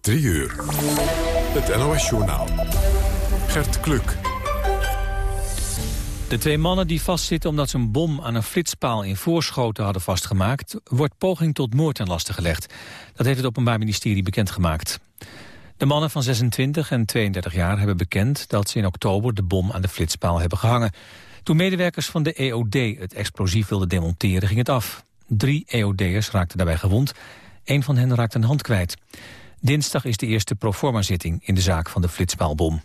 3 uur. Het NOS-journaal. Gert Kluk. De twee mannen die vastzitten omdat ze een bom aan een flitspaal in Voorschoten hadden vastgemaakt, wordt poging tot moord ten laste gelegd. Dat heeft het Openbaar Ministerie bekendgemaakt. De mannen van 26 en 32 jaar hebben bekend dat ze in oktober de bom aan de flitspaal hebben gehangen. Toen medewerkers van de EOD het explosief wilden demonteren ging het af. Drie EOD'ers raakten daarbij gewond. Een van hen raakte een hand kwijt. Dinsdag is de eerste proforma-zitting in de zaak van de flitspaalbom.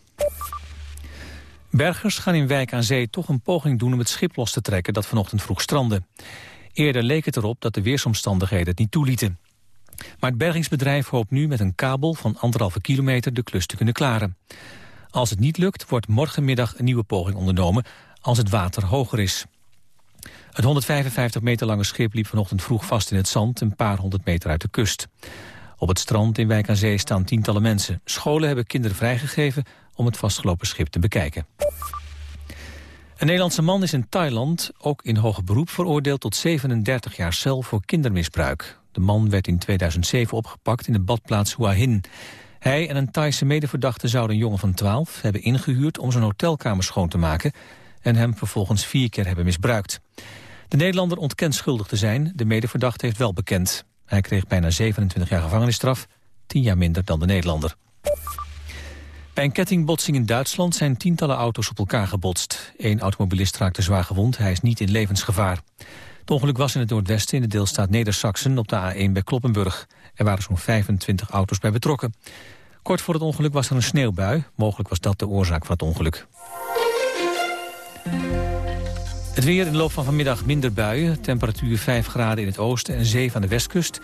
Bergers gaan in Wijk aan Zee toch een poging doen om het schip los te trekken dat vanochtend vroeg strandde. Eerder leek het erop dat de weersomstandigheden het niet toelieten. Maar het bergingsbedrijf hoopt nu met een kabel van anderhalve kilometer de klus te kunnen klaren. Als het niet lukt, wordt morgenmiddag een nieuwe poging ondernomen als het water hoger is. Het 155 meter lange schip liep vanochtend vroeg vast in het zand... een paar honderd meter uit de kust. Op het strand in Wijk aan Zee staan tientallen mensen. Scholen hebben kinderen vrijgegeven om het vastgelopen schip te bekijken. Een Nederlandse man is in Thailand ook in hoger beroep veroordeeld tot 37 jaar cel voor kindermisbruik. De man werd in 2007 opgepakt in de badplaats Hua Hin. Hij en een Thaise medeverdachte zouden een jongen van 12 hebben ingehuurd om zijn hotelkamer schoon te maken en hem vervolgens vier keer hebben misbruikt. De Nederlander ontkent schuldig te zijn, de medeverdachte heeft wel bekend. Hij kreeg bijna 27 jaar gevangenisstraf, 10 jaar minder dan de Nederlander. Bij een kettingbotsing in Duitsland zijn tientallen auto's op elkaar gebotst. Eén automobilist raakte zwaar gewond, hij is niet in levensgevaar. Het ongeluk was in het noordwesten in de deelstaat Neder-Saxen op de A1 bij Kloppenburg. Er waren zo'n 25 auto's bij betrokken. Kort voor het ongeluk was er een sneeuwbui. Mogelijk was dat de oorzaak van het ongeluk. Het weer in de loop van vanmiddag minder buien. Temperatuur 5 graden in het oosten en 7 aan de westkust.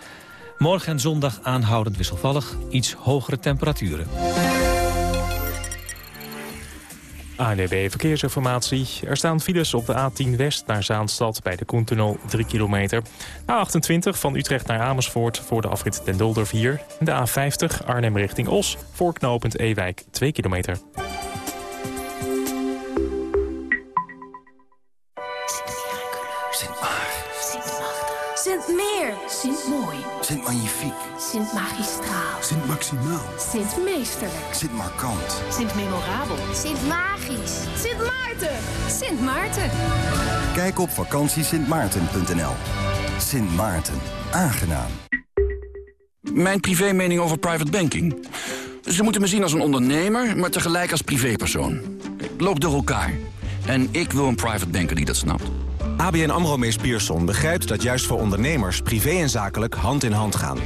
Morgen en zondag aanhoudend wisselvallig. Iets hogere temperaturen. ANWB Verkeersinformatie. Er staan files op de A10 West naar Zaanstad bij de Koentunnel 3 kilometer. A28 van Utrecht naar Amersfoort voor de afrit Den Dolder 4. De A50 Arnhem richting Os voor knooppunt Ewijk 2 kilometer. Sint-Magistraal. Sint-Maximaal. Sint-Meesterlijk. Sint-Markant. Sint-Memorabel. Sint-Magisch. Sint-Maarten. Sint Maarten. Kijk op vakantiesintmaarten.nl. Sint Maarten. Aangenaam. Mijn privé mening over private banking. Ze moeten me zien als een ondernemer, maar tegelijk als privépersoon. Loop door elkaar. En ik wil een private banker die dat snapt. ABN AMRO Mees Pierson begrijpt dat juist voor ondernemers... privé en zakelijk hand in hand gaan.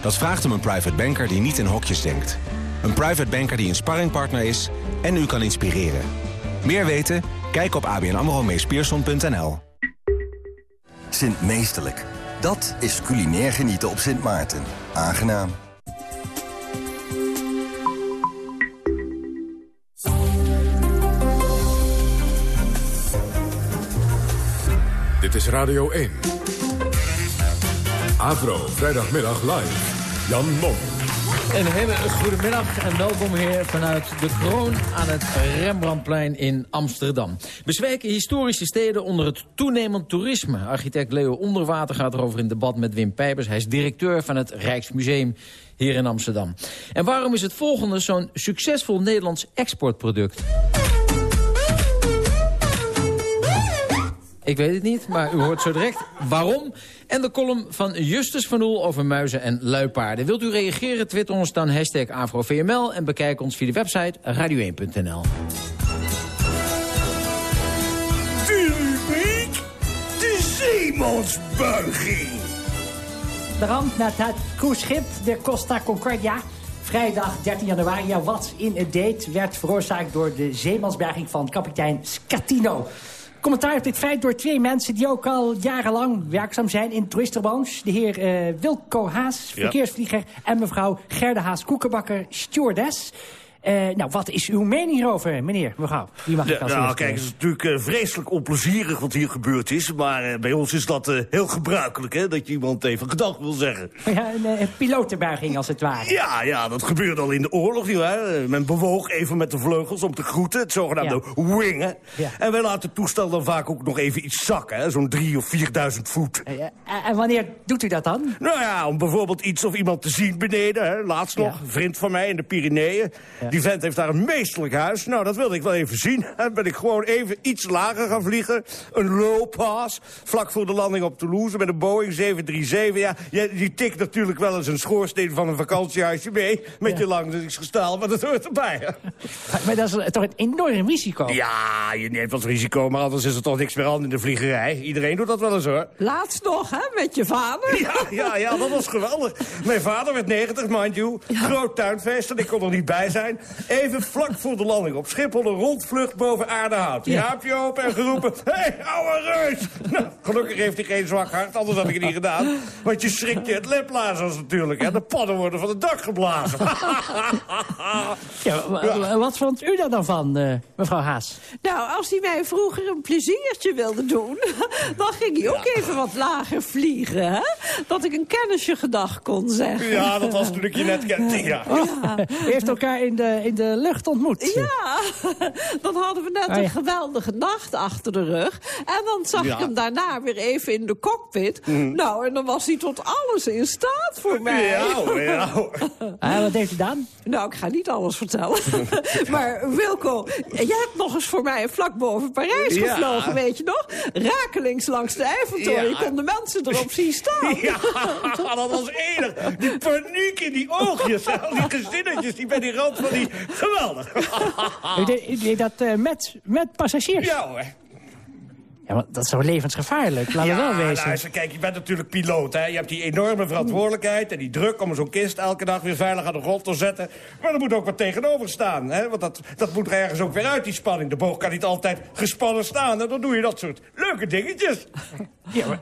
Dat vraagt om een private banker die niet in hokjes denkt. Een private banker die een sparringpartner is en u kan inspireren. Meer weten? Kijk op abnamromeespierson.nl. Sint Meesterlijk. Dat is culinair genieten op Sint Maarten. Aangenaam. Dit is Radio 1. Avro, vrijdagmiddag live. Jan Mom. Een hele goede middag en welkom hier vanuit de kroon aan het Rembrandtplein in Amsterdam. Bezwijken historische steden onder het toenemend toerisme. Architect Leo Onderwater gaat erover in debat met Wim Pijpers. Hij is directeur van het Rijksmuseum hier in Amsterdam. En waarom is het volgende zo'n succesvol Nederlands exportproduct? Ik weet het niet, maar u hoort zo direct waarom. En de column van Justus van Oel over muizen en luipaarden. Wilt u reageren? Twitter ons dan hashtag AfroVML... en bekijk ons via de website radio1.nl. De rubriek De Zeemansbuiging. De ramp met het cruiseschip de Costa Concordia... Vrijdag 13 januari, ja, wat in het date... werd veroorzaakt door de zeemansberging van kapitein Scatino... Commentaar op dit feit door twee mensen die ook al jarenlang werkzaam zijn in toeristenbranche. De heer uh, Wilco Haas, verkeersvlieger, en mevrouw Gerda Haas-Koekenbakker, stewardess. Eh, nou, wat is uw mening hierover, meneer, mevrouw? Wie mag ik als nou, kijk, het is natuurlijk eh, vreselijk onplezierig wat hier gebeurd is. Maar eh, bij ons is dat heel gebruikelijk, hè? Dat je iemand even gedag wil zeggen. Ja, een pilotenbuiging als het ware. Ja, ja, dat gebeurde al in de oorlog, nietwaar? Men bewoog even met de vleugels om te groeten, het zogenaamde wingen. Ja. En wij laten het toestel dan vaak ook nog even iets zakken, hè? Zo'n drie of vierduizend voet. En wanneer doet u dat dan? Nou ja, om bijvoorbeeld iets of iemand te zien beneden. Hè. Laatst nog, Ja. een vriend van mij in de Pyreneeën. Ja. Die vent heeft daar een meesterlijk huis. Nou, dat wilde ik wel even zien. Dan ben ik gewoon even iets lager gaan vliegen. Een low pass, vlak voor de landing op Toulouse... met een Boeing 737. Ja, je- die tikt natuurlijk wel eens een schoorsteen van een vakantiehuisje mee... met Ja. je landingsgestel, maar dat hoort erbij. hè. Maar, maar dat is toch een enorm risico? Ja, je neemt wat risico, maar anders is er toch niks meer aan in de vliegerij. Iedereen doet dat wel eens, hoor. Laatst nog, hè, met je vader. Ja, ja, ja, dat was geweldig. Mijn vader werd 90, mind you. Groot tuinfeest en ik kon er niet bij zijn. Even vlak voor de landing op Schiphol een rondvlucht boven Aardehout. Ja. Raampje open en geroepen, hé, hey, ouwe reus! Nou, gelukkig heeft hij geen zwak hart, anders had ik het niet gedaan. Want je schrikt je het leplazers natuurlijk, hè. De padden worden van het dak geblazen. Ja, wa- wa- Wat vond u daar dan van, eh, mevrouw Haas? Nou, als hij mij vroeger een pleziertje wilde doen... dan ging hij ook even wat lager vliegen, hè? Dat ik een kennisje gedag kon zeggen. ja, dat was toen ik je net kende, ja. U heeft elkaar in de, in de lucht ontmoet. Ja, dan hadden we net Ah, ja. een geweldige nacht achter de rug. En dan zag Ja. ik hem daarna weer even in de cockpit. Nou, en dan was hij tot alles in staat voor mij. Ja, ja. Ah, wat heeft u dan? Nou, ik ga niet alles vertellen. maar Wilco, jij hebt nog eens voor mij vlak boven Parijs Ja. gevlogen, weet je nog? Rakelings langs de Eiffeltoren. Ja. Je kon de mensen erop zien staan. Ja, dat was enig. Die paniek in die oogjes. Al die gezinnetjes die bij die rand van die... Geweldig. U deed dat eh, met, met passagiers? Ja hoor. Ja, want dat is toch levensgevaarlijk, laten we wel wezen. kijk, je bent natuurlijk piloot, hè. Je hebt die enorme verantwoordelijkheid en die druk om zo'n kist elke dag weer veilig aan de grond te zetten. Maar er moet ook wat tegenover staan, hè. Want dat, dat moet er ergens ook weer uit, die spanning. De boog kan niet altijd gespannen staan en dan doe je dat soort leuke dingetjes. Ja, maar-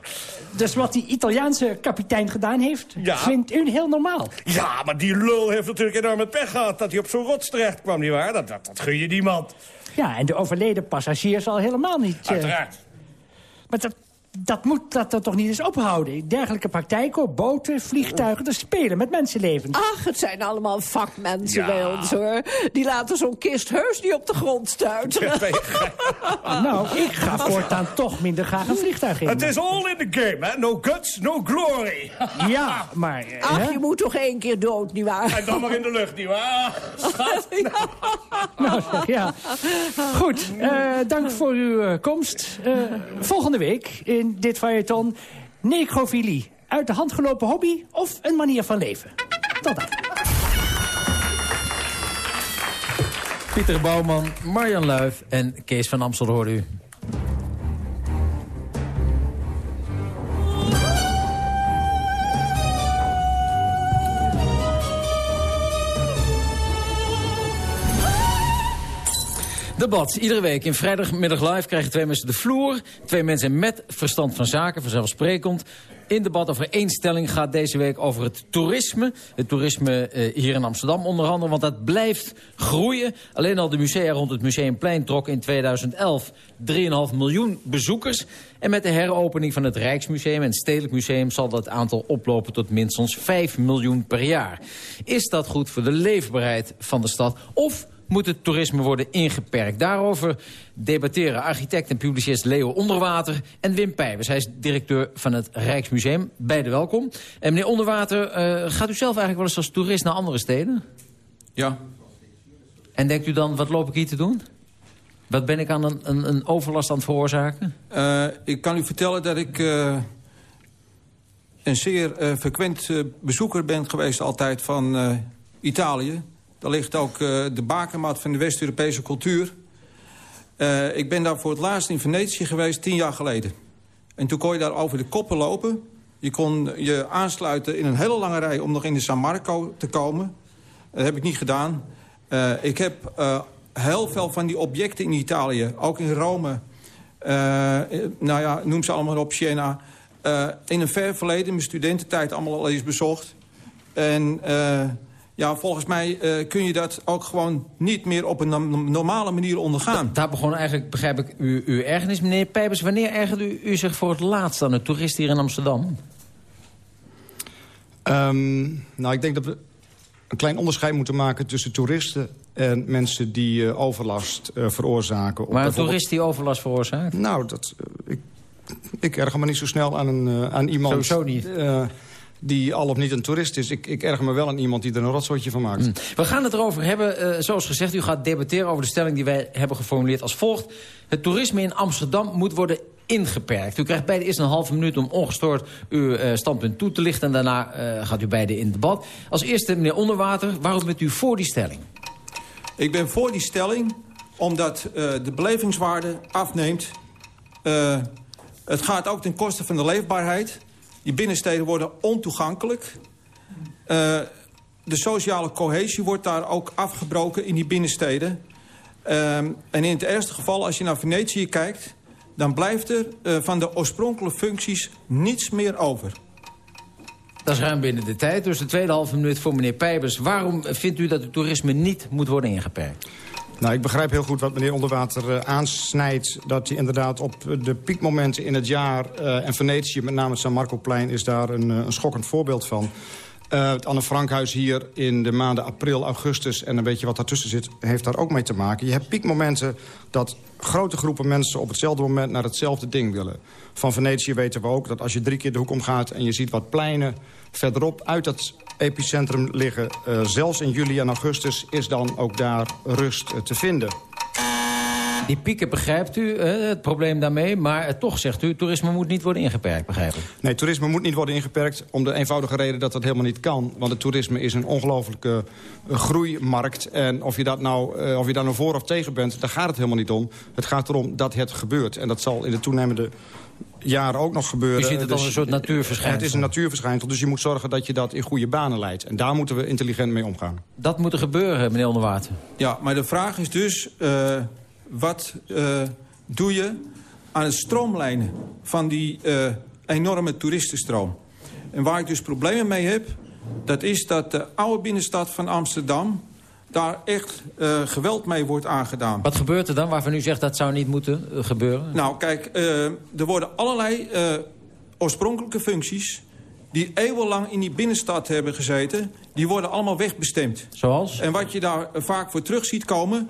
dus wat die Italiaanse kapitein gedaan heeft, Ja. vindt u heel normaal? Ja, maar die lul heeft natuurlijk enorm het pech gehad dat hij op zo'n rots terecht kwam, nietwaar? Dat, dat, dat gun je niemand. Ja, en de overleden passagier zal helemaal niet... eh, Uiteraard. Maar dat, dat moet dat er toch niet eens ophouden? Dergelijke praktijken, boten, vliegtuigen, te spelen met mensenlevens. Ach, het zijn allemaal vakmensen Ja. bij ons, hoor. Die laten zo'n kist heus niet op de grond stuiteren. Nou, ik ga voortaan toch minder graag een vliegtuig in. Het is all in the game, hè? No guts, no glory. Ja, maar... eh, Ach, hè? je moet toch één keer dood, nietwaar? En dan maar in de lucht, nietwaar? Schat. Nou, ja. Goed, eh, dank voor uw eh, komst. Eh, volgende week in dit feuilleton... necrofilie. Uit de hand gelopen hobby of een manier van leven. Tot dan. Pieter Bouwman, Marjan Luif en Kees van Amstel hoorde u. Debat. Iedere week in vrijdagmiddag live krijgen twee mensen de vloer. Twee mensen met verstand van zaken, vanzelfsprekend. In debat over één stelling gaat deze week over het toerisme. Het toerisme eh, hier in Amsterdam onder andere, want dat blijft groeien. Alleen al de musea rond het Museumplein trokken in 2011 3,5 miljoen bezoekers. En met de heropening van het Rijksmuseum en het Stedelijk Museum... zal dat aantal oplopen tot minstens 5 miljoen per jaar. Is dat goed voor de leefbaarheid van de stad? Of moet het toerisme worden ingeperkt. Daarover debatteren architect en publicist Leo Onderwater en Wim Pijbers. Hij is directeur van het Rijksmuseum. Beide welkom. En meneer Onderwater, eh, gaat u zelf eigenlijk wel eens als toerist naar andere steden? Ja. En denkt u dan, wat loop ik hier te doen? Wat ben ik aan een, een, een overlast aan het veroorzaken? Eh, ik kan u vertellen dat ik eh, een zeer frequent bezoeker ben geweest altijd van Italië. Daar ligt ook eh, de bakermat van de West-Europese cultuur. Eh, ik ben daar voor het laatst in Venetië geweest, tien jaar geleden. En toen kon je daar over de koppen lopen. Je kon je aansluiten in een hele lange rij om nog in de San Marco te komen. Dat heb ik niet gedaan. Eh, ik heb heel veel van die objecten in Italië, ook in Rome... eh, nou ja, noem ze allemaal op, Siena... in een ver verleden, mijn studententijd, allemaal al eens bezocht. En Ja, volgens mij uh, kun je dat ook gewoon niet meer op een normale manier ondergaan. Da daar begon eigenlijk, begrijp ik, uw, uw ergernis. Meneer Pijbers, wanneer ergerde u, u zich voor het laatst aan de toerist hier in Amsterdam? Um, nou, ik denk dat we een klein onderscheid moeten maken tussen toeristen en mensen die uh, overlast uh, veroorzaken. Maar een toerist die overlast veroorzaakt? Nou, dat, uh, ik, ik erger me niet zo snel aan, een, aan iemand... Sowieso niet die al of niet een toerist is. Ik, ik erger me wel aan iemand die er een rotzootje van maakt. Mm. We gaan het erover hebben. Uh, zoals gezegd, u gaat debatteren over de stelling die wij hebben geformuleerd als volgt. Het toerisme in Amsterdam moet worden ingeperkt. U krijgt beide eerst een halve minuut om ongestoord uw uh, standpunt toe te lichten... en daarna uh, gaat u beide in debat. Als eerste, meneer Onderwater, waarom bent u voor die stelling? Ik ben voor die stelling omdat de belevingswaarde afneemt. het gaat ook ten koste van de leefbaarheid... Die binnensteden worden ontoegankelijk. Uh, de sociale cohesie wordt daar ook afgebroken in die binnensteden. Uh, en in het ergste geval, als je naar Venetië kijkt... dan blijft er uh, van de oorspronkelijke functies niets meer over. Dat is ruim binnen de tijd. Dus de tweede halve minuut voor meneer Pijbers. Waarom vindt u dat het toerisme niet moet worden ingeperkt? Nou, ik begrijp heel goed wat meneer Onderwater uh, aansnijdt. Dat hij inderdaad op de piekmomenten in het jaar... Uh, en Venetië, met name het San Marcoplein, is daar een, uh, een schokkend voorbeeld van. het Anne Frankhuis hier in de maanden april, augustus... en een beetje wat daartussen zit, heeft daar ook mee te maken. Je hebt piekmomenten dat grote groepen mensen... op hetzelfde moment naar hetzelfde ding willen. Van Venetië weten we ook dat als je drie keer de hoek omgaat... en je ziet wat pleinen verderop uit dat epicentrum liggen. Uh, zelfs in juli en augustus is dan ook daar rust uh, te vinden. Die pieken begrijpt u, uh, het probleem daarmee. Maar toch zegt u, toerisme moet niet worden ingeperkt, begrijp ik? Nee, toerisme moet niet worden ingeperkt. Om de eenvoudige reden dat dat helemaal niet kan. Want het toerisme is een ongelofelijke groeimarkt. En of je, dat nou, of je daar nou voor of tegen bent, daar gaat het helemaal niet om. Het gaat erom dat het gebeurt. En dat zal in de toenemende jaren ook nog gebeuren. Je ziet het als dus een soort natuurverschijnsel. Het is een natuurverschijnsel, dus je moet zorgen dat je dat in goede banen leidt. En daar moeten we intelligent mee omgaan. Dat moet er gebeuren, meneer Onderwater. Ja, maar de vraag is dus, uh, wat uh, doe je aan het stroomlijnen van die uh, enorme toeristenstroom? En waar ik dus problemen mee heb, dat is dat de oude binnenstad van Amsterdam daar echt uh, geweld mee wordt aangedaan. Wat gebeurt er dan waarvan u zegt dat zou niet moeten gebeuren? Nou, kijk, er worden allerlei oorspronkelijke functies... die eeuwenlang in die binnenstad hebben gezeten... die worden allemaal wegbestemd. Zoals? En wat je daar vaak voor terug ziet komen...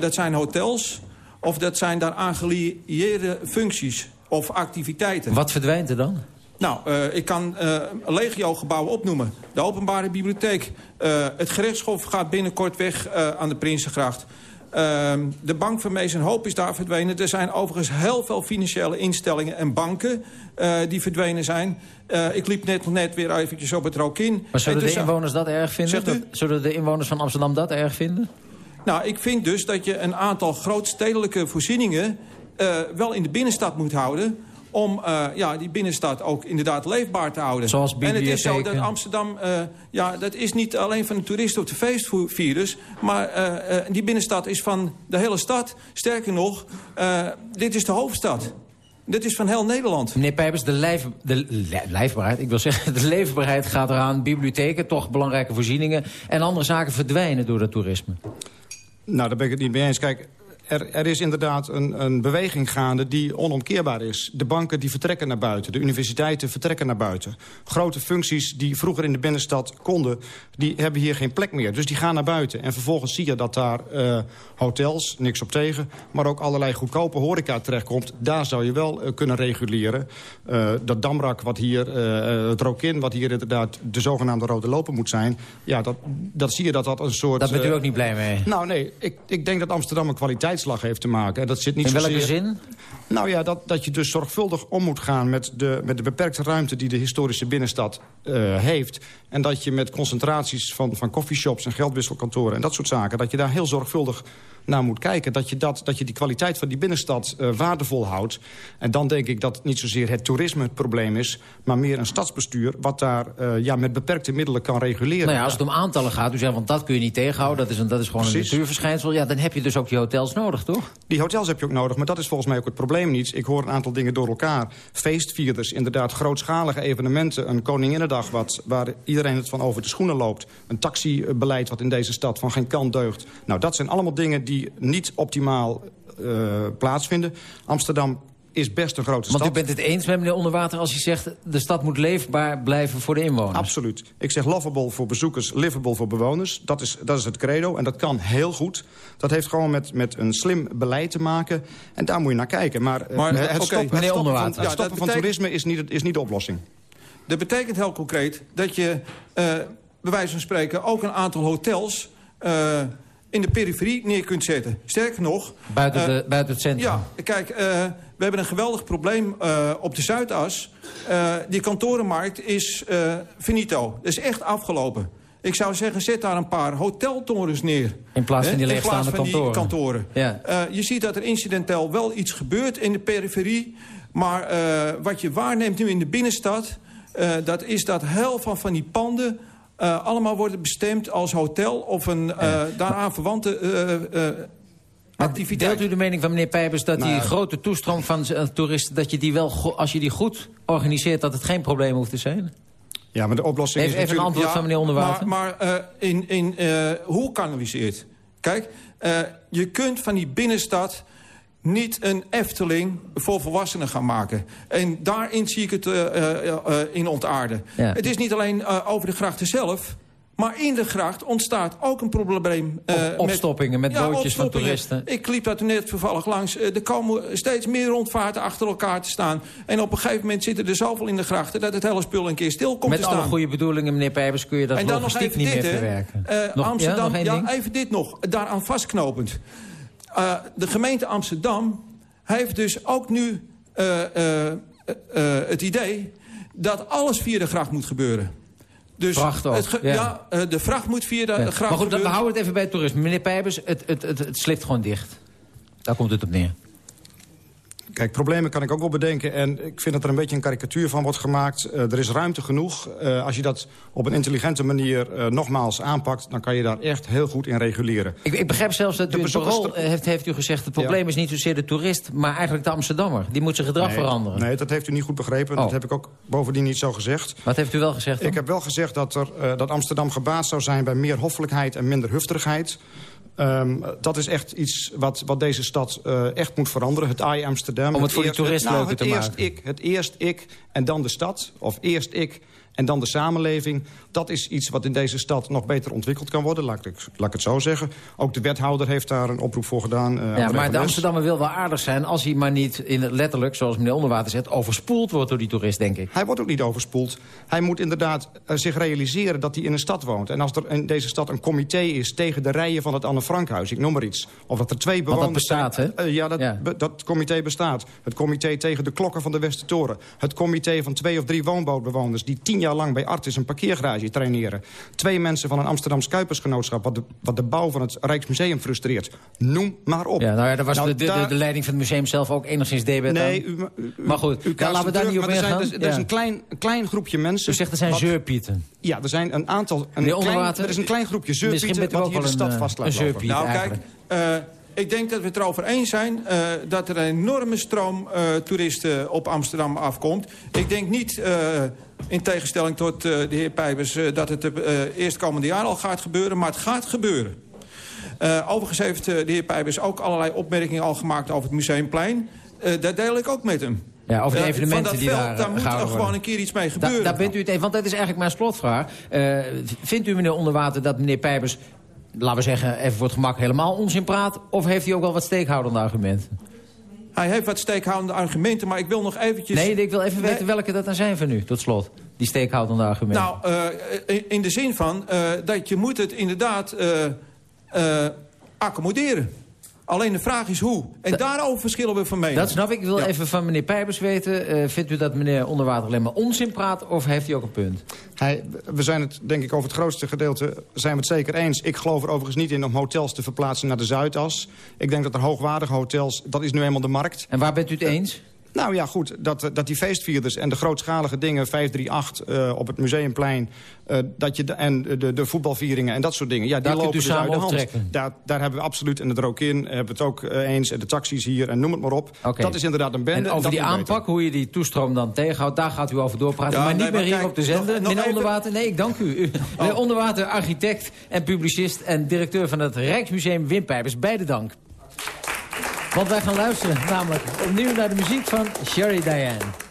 dat zijn hotels of dat zijn daar aangelieerde functies of activiteiten. Wat verdwijnt er dan? Nou, uh, ik kan uh, legio-gebouwen opnoemen. De openbare bibliotheek. Uh, het gerechtshof gaat binnenkort weg aan de Prinsengracht. Ehm, de bank van Mees en Hoop is daar verdwenen. Er zijn overigens heel veel financiële instellingen en banken die verdwenen zijn. ik liep net, net weer eventjes op het rook in. Maar zullen de inwoners dat erg vinden? Dat, zullen de inwoners van Amsterdam dat erg vinden? Nou, ik vind dus dat je een aantal grootstedelijke voorzieningen... wel in de binnenstad moet houden om uh, ja, die binnenstad ook inderdaad leefbaar te houden. Zoals En het is zo dat Amsterdam, uh, ja, dat is niet alleen van de toeristen of de feestvirus... maar die binnenstad is van de hele stad. Sterker nog, dit is de hoofdstad. Dit is van heel Nederland. Meneer Pijpers, de, lijf, de lijfbaarheid, ik wil zeggen, de leefbaarheid gaat eraan. Bibliotheken, toch belangrijke voorzieningen. En andere zaken verdwijnen door dat toerisme. Nou, daar ben ik het niet mee eens. Kijk, er, er, is inderdaad een, een, beweging gaande die onomkeerbaar is. De banken die vertrekken naar buiten. De universiteiten vertrekken naar buiten. Grote functies die vroeger in de binnenstad konden... die hebben hier geen plek meer. Dus die gaan naar buiten. En vervolgens zie je dat daar uh, hotels, niks op tegen... maar ook allerlei goedkope horeca terechtkomt. Daar zou je wel uh, kunnen reguleren. Uh, dat Damrak, wat hier, het Rokin... wat hier inderdaad de zogenaamde rode loper moet zijn... ja, dat, dat zie je dat dat een soort... Daar bent u ook niet blij mee? Nou nee, ik, ik denk dat Amsterdam een kwaliteit heeft te maken. En dat zit niet In welke zin? Nou ja, dat, dat je dus zorgvuldig om moet gaan met de, met de beperkte ruimte... die de historische binnenstad uh, heeft. En dat je met concentraties van, van coffeeshops en geldwisselkantoren... en dat soort zaken, dat je daar heel zorgvuldig naar moet kijken. Dat je, dat, dat je die kwaliteit van die binnenstad uh, waardevol houdt. En dan denk ik dat niet zozeer het toerisme het probleem is... maar meer een stadsbestuur wat daar uh, ja, met beperkte middelen kan reguleren. Nou ja, als het om aantallen gaat, u zegt, want dat kun je niet tegenhouden... dat is, een, dat is gewoon Precies. een natuurverschijnsel... Ja, dan heb je dus ook die hotels nodig, toch? Die hotels heb je ook nodig, maar dat is volgens mij ook het probleem niet. Ik hoor een aantal dingen door elkaar. Feestvierders, inderdaad grootschalige evenementen... een Koninginnedag wat, waar iedereen het van over de schoenen loopt... een taxibeleid wat in deze stad van geen kant deugt. Nou, dat zijn allemaal dingen die niet optimaal uh, plaatsvinden. Amsterdam is best een grote stad. Want u bent het eens met meneer Onderwater als hij zegt... de stad moet leefbaar blijven voor de inwoners? Absoluut. Ik zeg lovable voor bezoekers, livable voor bewoners. Dat is, dat is het credo en dat kan heel goed. Dat heeft gewoon met, met een slim beleid te maken. En daar moet je naar kijken. Maar, eh, maar het, okay, stoppen, het stoppen, van, ja, stoppen van toerisme is niet, is niet de oplossing. Dat betekent heel concreet dat je, uh, bij wijze van spreken... ook een aantal hotels... Uh, in de periferie neer kunt zetten. Sterker nog... Buiten, de, buiten het centrum? Ja, kijk, we hebben een geweldig probleem uh, op de Zuidas. Die kantorenmarkt is finito. Dat is echt afgelopen. Ik zou zeggen, zet daar een paar hoteltorens neer. In plaats van die leegstaande kantoren. kantoren. Ja. je ziet dat er incidenteel wel iets gebeurt in de periferie. Maar wat je waarneemt nu in de binnenstad... dat is dat heel van, van die panden... allemaal worden bestemd als hotel... of een ja. daaraan verwante activiteit. Deelt u de mening van meneer Pijpers dat nou, die grote toestroom van toeristen... dat je die wel, als je die goed organiseert, dat het geen probleem hoeft te zijn? Ja, maar de oplossing Even, is even een antwoord ja, van meneer Onderwater. Maar, maar uh, in, in, uh, hoe kanaliseert? Kijk, uh, je kunt van die binnenstad niet een Efteling voor volwassenen gaan maken. En daarin zie ik het in ontaarden. Ja. Het is niet alleen over de grachten zelf... Maar in de gracht ontstaat ook een probleem. Uh, opstoppingen met, met ja, bootjes van toeristen. Ik liep daar net toevallig langs. Uh, er komen steeds meer rondvaarten achter elkaar te staan. En op een gegeven moment zitten er zoveel in de grachten... dat het hele spul een keer stil komt met te staan. Met alle goede bedoelingen, meneer Pijbers, kun je dat en dan nog even niet dit, meer verwerken. Uh, nog, Amsterdam, ja, ja even dit nog, daaraan vastknopend. De gemeente Amsterdam heeft dus ook nu het idee... dat alles via de gracht moet gebeuren. Dus vracht ook. Het ja. ja. de vracht moet via de ja. gracht Maar goed, we houden het even bij het toerisme. Meneer Pijbers, het, het, het, het slipt gewoon dicht. Daar komt het op neer. Kijk, problemen kan ik ook wel bedenken. En ik vind dat er een beetje een karikatuur van wordt gemaakt. Uh, er is ruimte genoeg. Uh, als je dat op een intelligente manier uh, nogmaals aanpakt... dan kan je daar echt heel goed in reguleren. Ik, ik begrijp zelfs dat de u heeft, heeft u gezegd... het probleem ja. is niet zozeer de toerist, maar eigenlijk de Amsterdammer. Die moet zijn gedrag nee, veranderen. Nee, dat heeft u niet goed begrepen. Oh. Dat heb ik ook bovendien niet zo gezegd. Wat heeft u wel gezegd dan? Ik heb wel gezegd dat, er, dat Amsterdam gebaat zou zijn... bij meer hoffelijkheid en minder hufterigheid. Um, dat is echt iets wat, wat deze stad uh, echt moet veranderen. Het AI Amsterdam. Om het voor de toerist nou, leuker te eerst maken. Ik, het eerst ik en dan de stad. Of eerst ik en dan de samenleving. Dat is iets wat in deze stad nog beter ontwikkeld kan worden. Laat ik, laat ik het zo zeggen. Ook de wethouder heeft daar een oproep voor gedaan. Uh, ja, maar de Amsterdammer wil wel aardig zijn... als hij maar niet in letterlijk, zoals meneer Onderwater zegt... overspoeld wordt door die toerist, denk ik. Hij wordt ook niet overspoeld. Hij moet inderdaad uh, zich realiseren dat hij in een stad woont. En als er in deze stad een comité is tegen de rijen van het Anne Frankhuis... ik noem maar iets. Of dat er twee bewoners... Want dat bestaat, hè? Uh, ja, dat, ja. Be, dat comité bestaat. Het comité tegen de klokken van de Westertoren. Het comité van twee of drie woonbootbewoners... die tien jaar lang bij Artis een parkeergarage traineren. Twee mensen van een Amsterdams Kuipersgenootschap... Wat de, wat de bouw van het Rijksmuseum frustreert. Noem maar op. Ja, nou ja, daar was nou, de, de, daar... de, leiding van het museum zelf ook enigszins debet Nee, u, u, maar goed, u, ja, laten we daar niet op ingaan. Er, zijn, er, er is een klein, een klein groepje mensen... U zegt er zijn wat, zeurpieten. Ja, er zijn een aantal... Een klein, er is een klein groepje zeurpieten wat hier de stad laat lopen. Nou, kijk... Uh, ik denk dat we het erover eens zijn uh, dat er een enorme stroom uh, toeristen op Amsterdam afkomt. Ik denk niet, uh, in tegenstelling tot de heer Pijbers... dat het het eerstkomende jaar al gaat gebeuren, maar het gaat gebeuren. overigens heeft de heer Pijbers ook allerlei opmerkingen al gemaakt over het Museumplein. dat deel ik ook met hem. Ja, over de evenementen die veld, daar Daar moet er gewoon een keer iets mee gebeuren. Da, daar bent u het even, want dat is eigenlijk mijn slotvraag. vindt u, meneer Onderwater, dat meneer Pijbers laten we zeggen, even voor het gemak helemaal onzin praat? Of heeft hij ook wel wat steekhoudende argumenten? Hij heeft wat steekhoudende argumenten, maar ik wil nog eventjes... Nee, ik wil even nee. weten welke dat dan zijn van u, tot slot. Die steekhoudende argumenten. Nou, uh, in de zin van uh, dat je moet het inderdaad uh, accommoderen. Alleen de vraag is hoe. En daarover verschillen we van mening. Dat snap ik. Ik wil even van meneer Pijpers weten. eh, vindt u dat meneer Onderwater alleen maar onzin praat... of heeft hij ook een punt? Hij, we zijn het, denk ik, over het grootste gedeelte zijn we het zeker eens. Ik geloof er overigens niet in om hotels te verplaatsen naar de Zuidas. Ik denk dat er hoogwaardige hotels, dat is nu eenmaal de markt. En waar bent u het eens? Nou ja, goed, dat, eh, dat die feestvierders en de grootschalige dingen... 538 eh, op het Museumplein eh, dat je de, en de, de voetbalvieringen en dat soort dingen... Ja, die lopen dus samen uit de hand. Daar, daar hebben we absoluut, en het er ook in, hebben we het ook eh, eens... en de taxis hier en noem het maar op. Dat is inderdaad een bende. En over die beter. aanpak, hoe je die toestroom dan tegenhoudt... daar gaat u over doorpraten. Ja, maar niet maar meer hier op de zender. meneer Onderwater, nee, ik dank u. meneer Onderwater, architect en publicist... en directeur van het Rijksmuseum Wimpijpers. Beide dank. Want wij gaan luisteren, namelijk opnieuw naar de muziek van Sherry Diane.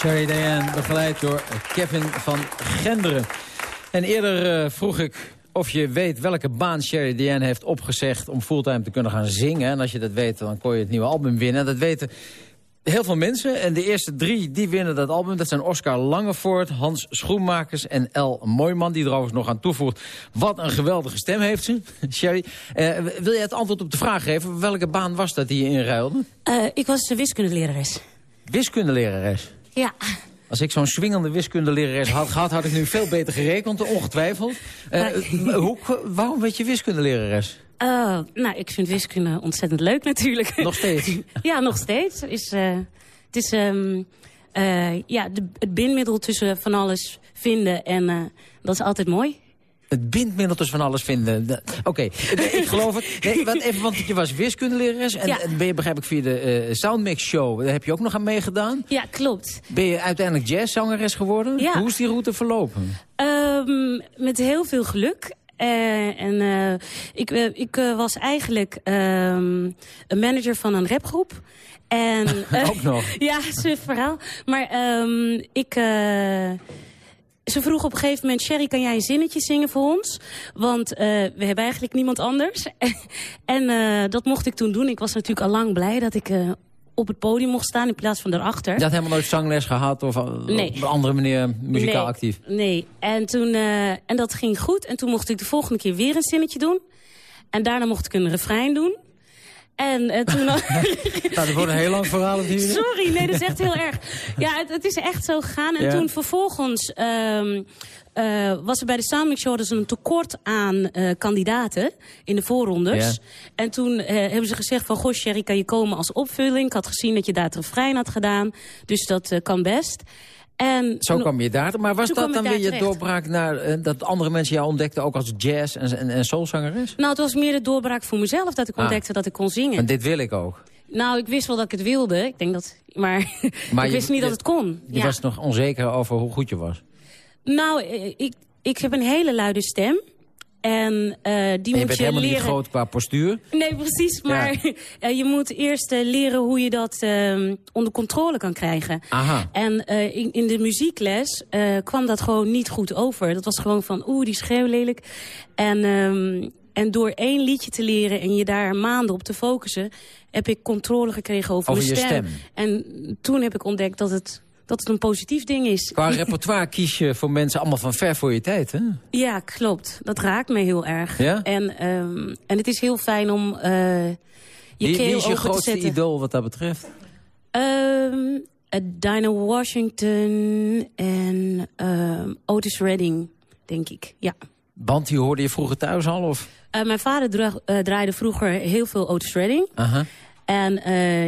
Sherry Diane, begeleid door Kevin van Genderen. En eerder eh, vroeg ik of je weet welke baan Sherry Diane heeft opgezegd... om fulltime te kunnen gaan zingen. En als je dat weet, dan kon je het nieuwe album winnen. Dat weten heel veel mensen. En de eerste drie die winnen dat album. Dat zijn Oscar Langevoort, Hans Schoenmakers en El Mooiman. Die er overigens nog aan toevoegt. Wat een geweldige stem heeft ze, Sherry. Eh, wil jij het antwoord op de vraag geven? Welke baan was dat die je inruilde? Eh, ik was de wiskundelerares. Ja. Als ik zo'n swingende wiskundelerares had gehad, had ik nu veel beter gerekend, ongetwijfeld. Eh, hoe, waarom werd je wiskundelerares? Eh, nou, ik vind wiskunde ontzettend leuk natuurlijk. Nog steeds? ja, nog steeds. Is, eh, het is ehm, eh, ja, de, het bindmiddel tussen van alles vinden en eh, dat is altijd mooi. Het bindmiddel tussen van alles vinden. De- Oké, nee, ik geloof het. Nee, wat, even, want je was wiskundelerares en, Ja. en ben je, begrijp ik, via de eh, Soundmix Show. Daar heb je ook nog aan meegedaan. Ja, klopt. Ben je uiteindelijk jazzzangeres geworden? Ja. Hoe is die route verlopen? Ehm, met heel veel geluk. Eh, en eh, ik, ik was eigenlijk ehm, een manager van een rapgroep. En, Ook nog? ja, suf verhaal. Maar ehm, ik... ze vroeg op een gegeven moment... Sherry, kan jij een zinnetje zingen voor ons? Want eh, we hebben eigenlijk niemand anders. en eh, dat mocht ik toen doen. Ik was natuurlijk al lang blij dat ik eh, op het podium mocht staan... in plaats van daarachter. Je had helemaal nooit zangles gehad of Nee. op een andere manier muzikaal nee, actief? Nee, en, toen, en dat ging goed. En toen mocht ik de volgende keer weer een zinnetje doen. En daarna mocht ik een refrein doen. En eh, toen... Nou, dat wordt een heel lang verhaal natuurlijk. Sorry, nee, dat is echt heel erg. Ja, het, het is echt zo gegaan. En Ja. toen vervolgens ehm, eh, was er bij de Show dus een tekort aan eh, kandidaten in de voorrondes. Ja. En toen hebben ze gezegd van, goh Sherry, kan je komen als opvulling? Ik had gezien dat je daar het refrein had gedaan, dus dat kan best. En Zo kwam je daar. Maar was dat dan weer je terecht. doorbraak naar eh, dat andere mensen jou ontdekten ook als jazz en, en, en soulzangeres? Nou, het was meer de doorbraak voor mezelf dat ik Ah. ontdekte dat ik kon zingen. Want dit wil ik ook. Nou, ik wist wel dat ik het wilde. Ik denk dat, maar, Maar ik je- wist niet dat het kon. Je Ja. was nog onzeker over hoe goed je was. Nou, eh, ik, ik heb een hele luide stem. En eh, die En je moet bent je helemaal leren... niet groot qua postuur. Nee, precies. Maar eh, je moet eerst eh, leren hoe je dat eh, onder controle kan krijgen. Aha. En in, in de muziekles kwam dat gewoon niet goed over. Dat was gewoon van, oeh, die schreeuw lelijk. En, ehm, en door één liedje te leren en je daar maanden op te focussen... heb ik controle gekregen over, Over mijn stem. En toen heb ik ontdekt dat het, dat het een positief ding is. Qua repertoire kies je voor mensen allemaal van ver voor je tijd, hè? Ja, klopt. Dat raakt me heel erg. Ja? En, ehm, en het is heel fijn om eh, je Wie, keel wie is je grootste idool wat dat betreft? Eh, Dinah Washington en ehm, Otis Redding, denk ik. Ja. Band die hoorde je vroeger thuis al? Of? Eh, mijn vader dra- draaide vroeger heel veel Otis Redding. En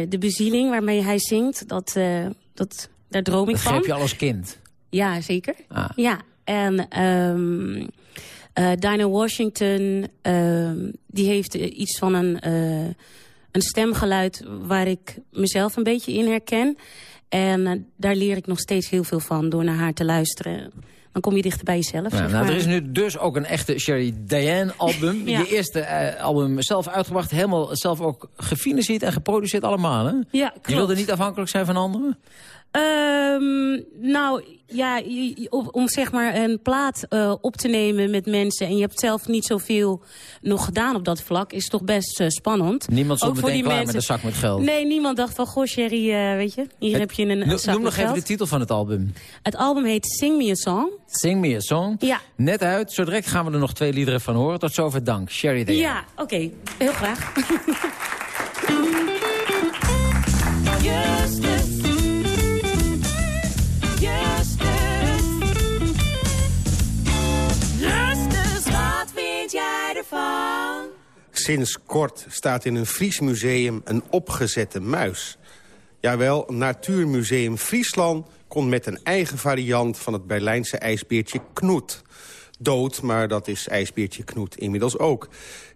de bezieling waarmee hij zingt, dat, dat, daar droom ik Dat van. greep je al als kind. Ja, zeker. Ah. Ja, en ehm eh, Dinah Washington, ehm, die heeft eh, iets van een, eh, een stemgeluid waar ik mezelf een beetje in herken. En daar leer ik nog steeds heel veel van door naar haar te luisteren. Dan kom je dichter bij jezelf. Zeg nou, er is nu dus ook een echte Sherry Diane album. Ja. Je eerste album zelf uitgebracht. Helemaal zelf ook gefinancierd en geproduceerd allemaal, hè? Ja, Je wilde niet afhankelijk zijn van anderen? Ehm, nou, ja, om, zeg maar een plaat eh, op te nemen met mensen... en je hebt zelf niet zoveel nog gedaan op dat vlak... is toch best eh, spannend. Niemand stond meteen die klaar mensen. met een zak met geld. Nee, niemand dacht van, goh Sherry, eh, weet je, hier Het- heb je een, een zak Noem nog even de titel van het album. Het album heet Sing Me A Song. Sing Me A Song. Ja. Net uit. Zo direct gaan we er nog twee liederen van horen. Tot zover dank. Sherry Diane. Ja, oké. Heel graag. Sinds kort staat in een Fries museum een opgezette muis. Jawel, Natuurmuseum Friesland komt met een eigen variant... van het Berlijnse ijsbeertje Knoet. Dood, maar dat is ijsbeertje Knoet inmiddels ook.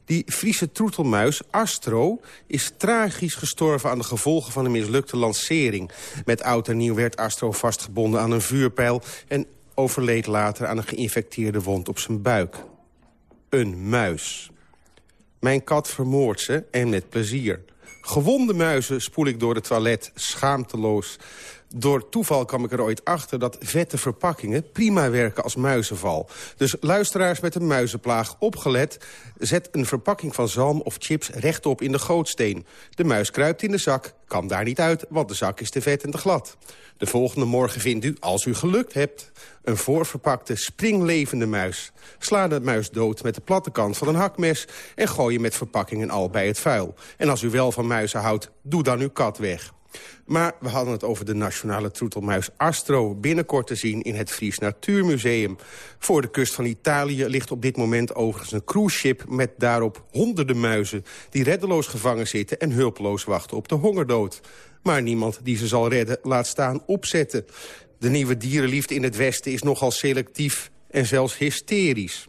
Die Friese troetelmuis, Astro, is tragisch gestorven... aan de gevolgen van een mislukte lancering. Met oud en nieuw werd Astro vastgebonden aan een vuurpijl... en overleed later aan een geïnfecteerde wond op zijn buik. Een muis. Mijn kat vermoordt ze en met plezier. Gewonde muizen spoel ik door het toilet, schaamteloos. Door toeval kwam ik er ooit achter dat vette verpakkingen prima werken als muizenval. Dus luisteraars met een muizenplaag opgelet... zet een verpakking van zalm of chips rechtop in de gootsteen. De muis kruipt in de zak, kan daar niet uit, want de zak is te vet en te glad. De volgende morgen vindt u, als u gelukt hebt... een voorverpakte, springlevende muis. Sla de muis dood met de platte kant van een hakmes... en gooi je met verpakking en al bij het vuil. En als u wel van muizen houdt, doe dan uw kat weg. Maar we hadden het over de nationale troetelmuis Astro... binnenkort te zien in het Fries Natuurmuseum. Voor de kust van Italië ligt op dit moment overigens een cruiseschip... met daarop honderden muizen die reddeloos gevangen zitten... en hulpeloos wachten op de hongerdood. Maar niemand die ze zal redden laat staan opzetten. De nieuwe dierenliefde in het Westen is nogal selectief en zelfs hysterisch.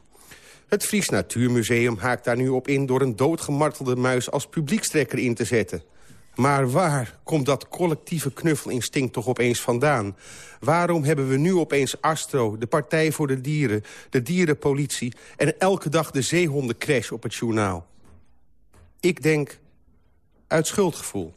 Het Fries Natuurmuseum haakt daar nu op in... door een doodgemartelde muis als publiekstrekker in te zetten. Maar waar komt dat collectieve knuffelinstinct toch opeens vandaan? Waarom hebben we nu opeens Astro, de Partij voor de Dieren... de dierenpolitie en elke dag de zeehondencrash op het journaal? Ik denk uit schuldgevoel.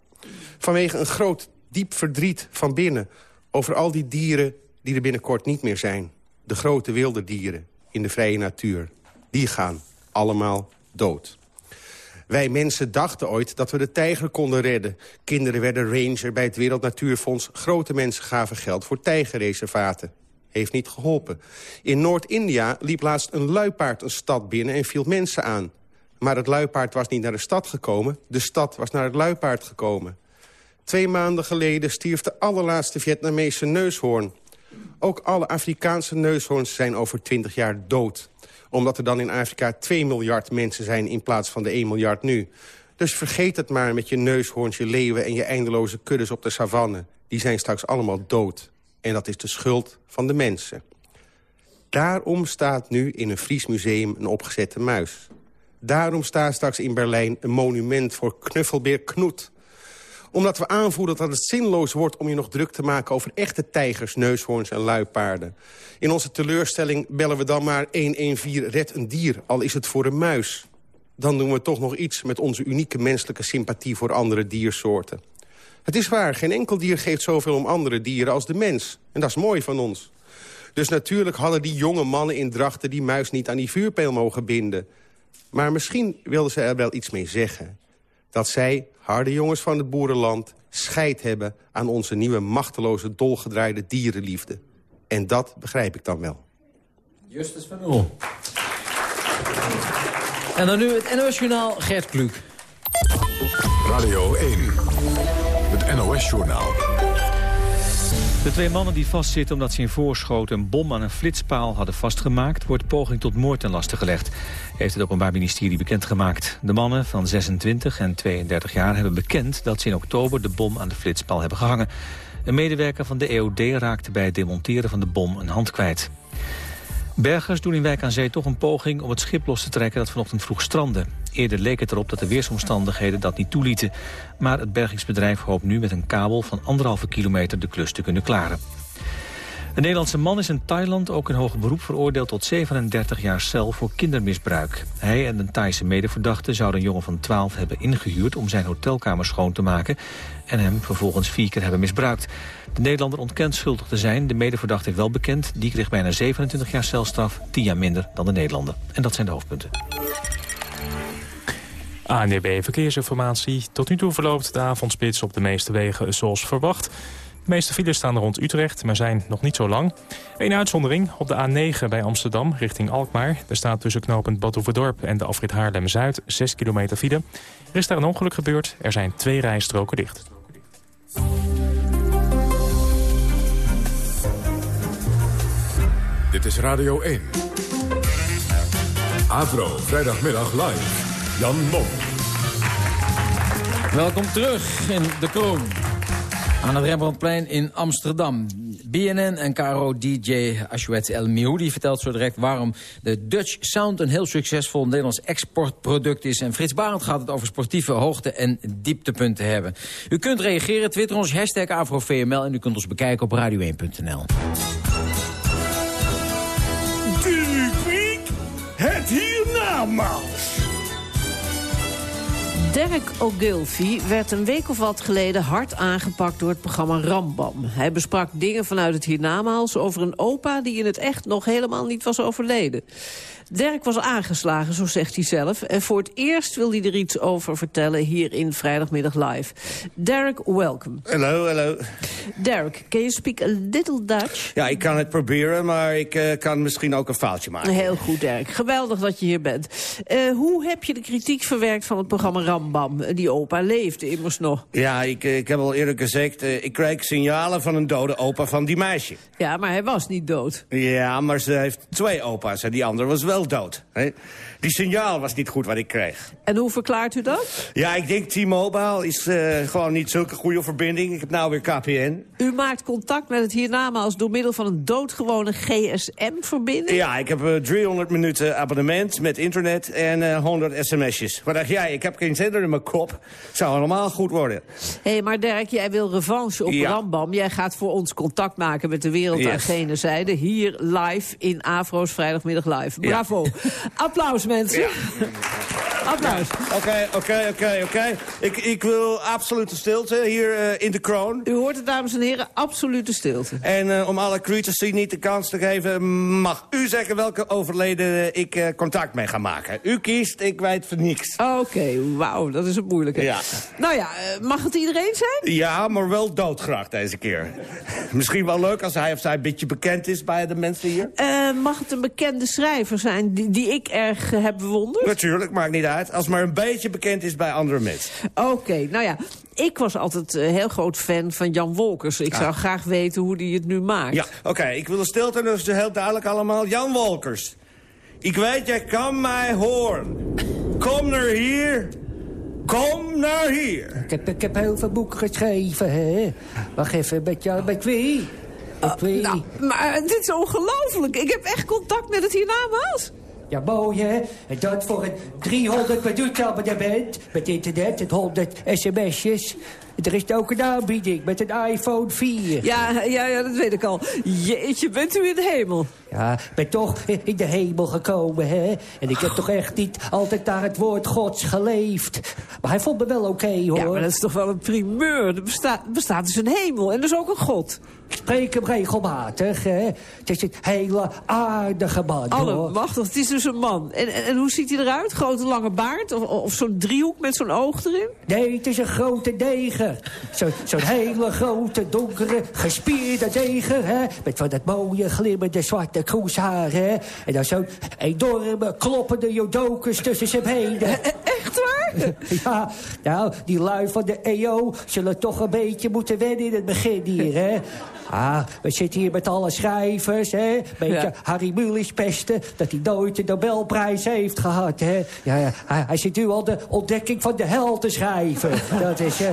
Vanwege een groot, diep verdriet van binnen... over al die dieren die er binnenkort niet meer zijn. De grote wilde dieren in de vrije natuur. Die gaan allemaal dood. Wij mensen dachten ooit dat we de tijger konden redden. Kinderen werden ranger bij het Wereld Natuurfonds. Grote mensen gaven geld voor tijgerreservaten. Heeft niet geholpen. In Noord-India liep laatst een luipaard een stad binnen en viel mensen aan. Maar het luipaard was niet naar de stad gekomen. De stad was naar het luipaard gekomen. Twee maanden geleden stierf de allerlaatste Vietnamese neushoorn. Ook alle Afrikaanse neushoorns zijn over 20 jaar dood omdat er dan in Afrika 2 miljard mensen zijn in plaats van de 1 miljard nu. Dus vergeet het maar met je neushoorns, leeuwen en je eindeloze kuddes op de savanne. Die zijn straks allemaal dood. En dat is de schuld van de mensen. Daarom staat nu in een Fries museum een opgezette muis. Daarom staat straks in Berlijn een monument voor knuffelbeer Knoet omdat we aanvoelen dat het zinloos wordt om je nog druk te maken... over echte tijgers, neushoorns en luipaarden. In onze teleurstelling bellen we dan maar 114 red een dier, al is het voor een muis. Dan doen we toch nog iets met onze unieke menselijke sympathie... voor andere diersoorten. Het is waar, geen enkel dier geeft zoveel om andere dieren als de mens. En dat is mooi van ons. Dus natuurlijk hadden die jonge mannen in drachten... die muis niet aan die vuurpijl mogen binden. Maar misschien wilden ze er wel iets mee zeggen dat zij, harde jongens van het boerenland... scheid hebben aan onze nieuwe machteloze dolgedraaide dierenliefde. En dat begrijp ik dan wel. Justus van Oel. En dan nu het NOS Journaal Gert Kluk. Radio 1, het NOS Journaal. De twee mannen die vastzitten omdat ze in Voorschoten een bom aan een flitspaal hadden vastgemaakt... wordt poging tot moord ten laste gelegd, heeft het Openbaar Ministerie bekendgemaakt. De mannen van 26 en 32 jaar hebben bekend dat ze in oktober de bom aan de flitspaal hebben gehangen. Een medewerker van de EOD raakte bij het demonteren van de bom een hand kwijt. Bergers doen in Wijk aan Zee toch een poging om het schip los te trekken dat vanochtend vroeg strandde. Eerder leek het erop dat de weersomstandigheden dat niet toelieten. Maar het bergingsbedrijf hoopt nu met een kabel van anderhalve kilometer de klus te kunnen klaren. Een Nederlandse man is in Thailand ook in hoger beroep veroordeeld tot 37 jaar cel voor kindermisbruik. Hij en een Thaise medeverdachte zouden een jongen van 12 hebben ingehuurd om zijn hotelkamer schoon te maken en hem vervolgens vier keer hebben misbruikt. De Nederlander ontkent schuldig te zijn. De medeverdachte heeft wel bekend. Die kreeg bijna 27 jaar celstraf, 10 jaar minder dan de Nederlander. En dat zijn de hoofdpunten. ANDB Verkeersinformatie. Tot nu toe verloopt de avondspits op de meeste wegen zoals verwacht. De meeste files staan rond Utrecht, maar zijn nog niet zo lang. Eén uitzondering op de A9 bij Amsterdam richting Alkmaar. Er staat tussen knooppunt Badhoevedorp en de afrit Haarlem-Zuid 6 kilometer file. Er is daar een ongeluk gebeurd. Er zijn twee rijstroken dicht. Dit is Radio 1. Avro, vrijdagmiddag live. Jan Mom. Welkom terug in de kroon. Aan het Rembrandtplein in Amsterdam. BNN en KRO-DJ Ashwet El Mioudi vertelt zo direct waarom de Dutch Sound een heel succesvol Nederlands exportproduct is. En Frits Barend gaat het over sportieve hoogte- en dieptepunten hebben. U kunt reageren, twitter ons hashtag AfroVML en u kunt ons bekijken op radio1.nl. De rubriek Het Hiernamaals. Derek Ogilvy werd een week of wat geleden hard aangepakt door het programma Rambam. Hij besprak dingen vanuit het hiernamaals over een opa die in het echt nog helemaal niet was overleden. Dirk was aangeslagen, zo zegt hij zelf. En voor het eerst wil hij er iets over vertellen hier in Vrijdagmiddag Live. Derek, welcome. Hallo, hallo. Derek, can you speak a little Dutch? Ja, ik kan het proberen, maar ik eh, kan misschien ook een foutje maken. Heel goed, Dirk. Geweldig dat je hier bent. Eh, hoe heb je de kritiek verwerkt van het programma Die opa leefde immers nog. Ja, ik, eh, ik heb al eerder gezegd, eh, ik krijg signalen van een dode opa van die meisje. Ja, maar hij was niet dood. Ja, maar ze heeft twee opa's en die andere was wel dood. Hè? Die signaal was niet goed wat ik kreeg. En hoe verklaart u dat? Ja, ik denk T-Mobile is eh, gewoon niet zulke goede verbinding. Ik heb nou weer KPN. U maakt contact met het hiernamaals door middel van een doodgewone GSM-verbinding? Ja, ik heb eh, 300 minuten abonnement met internet en eh, 100 sms'jes. Wat dacht jij? Ik heb geen zender in mijn kop. Zou allemaal goed worden. Hé, hey, maar Dirk, jij wil revanche op Ja. Rambam. Jij gaat voor ons contact maken met de wereld aan Yes. gene zijde. Hier live in Afro's Vrijdagmiddag Live. Ja. Bravo. Applaus, mensen. Applaus. Oké, oké, oké, oké. Ik, ik wil absolute stilte hier eh, in de kroon. U hoort het, dames en heren, absolute stilte. En eh, om alle critici niet de kans te geven... mag u zeggen welke overleden ik eh, contact mee ga maken. U kiest, ik weet van niks. Oké, wauw, dat is het moeilijke. Ja. Nou ja, mag het iedereen zijn? Ja, maar wel doodgraag deze keer. Misschien wel leuk als hij of zij een beetje bekend is bij de mensen hier. Mag het een bekende schrijver zijn die, die ik erg heb bewonderd? Natuurlijk, maakt niet uit. Als maar een beetje bekend is bij andere mensen. Oké, nou ja, ik was altijd een heel groot fan van Jan Wolkers. Ik zou graag weten hoe hij het nu maakt. Ja, oké, ik wil de stilte, dus heel duidelijk allemaal. Jan Wolkers, ik weet, jij kan mij horen. Kom naar hier. Kom naar hier. Ik heb, ik heb heel veel boeken geschreven, hè. Wacht even, met, jou, met wie? Met wie? Nou, maar eh, dit is ongelooflijk. Ik heb echt contact met het hiernamaals. Ja, mooi, hè? En dat voor een 300 minuutsabonnement met internet en 100 sms'jes. Er is ook een aanbieding met een iPhone 4. Ja, ja, ja, dat weet ik al. Jeetje, bent u in de hemel? Ja, ik ben toch in de hemel gekomen, hè? En ik heb toch echt niet altijd naar het woord gods geleefd. Maar hij vond me wel oké, hoor. Ja, maar dat is toch wel een primeur. Er bestaat, bestaat dus een hemel en dus ook een god. Ik spreek hem regelmatig, hè? Het is een hele aardige man, wacht, het is dus een man. En, en, en hoe ziet hij eruit? Grote lange baard? Of, of zo'n driehoek met zo'n oog erin? Nee, het is een grote. Zo- Zo'n hele grote, donkere, gespierde neger, hè? Met van dat mooie, glimmende zwarte hè? En dan zo'n enorme, kloppende jodokus tussen zijn benen. Echt waar? Ja, nou, die lui van de EO zullen toch een beetje moeten wennen in het begin hier, hè? Ah, we zitten hier met alle schrijvers, hè? Beetje Ja. Harry Mulisch pesten dat hij nooit de Nobelprijs heeft gehad, hè? Ja, ja hij, hij zit nu al de ontdekking van de hel te schrijven. Dat is, hè...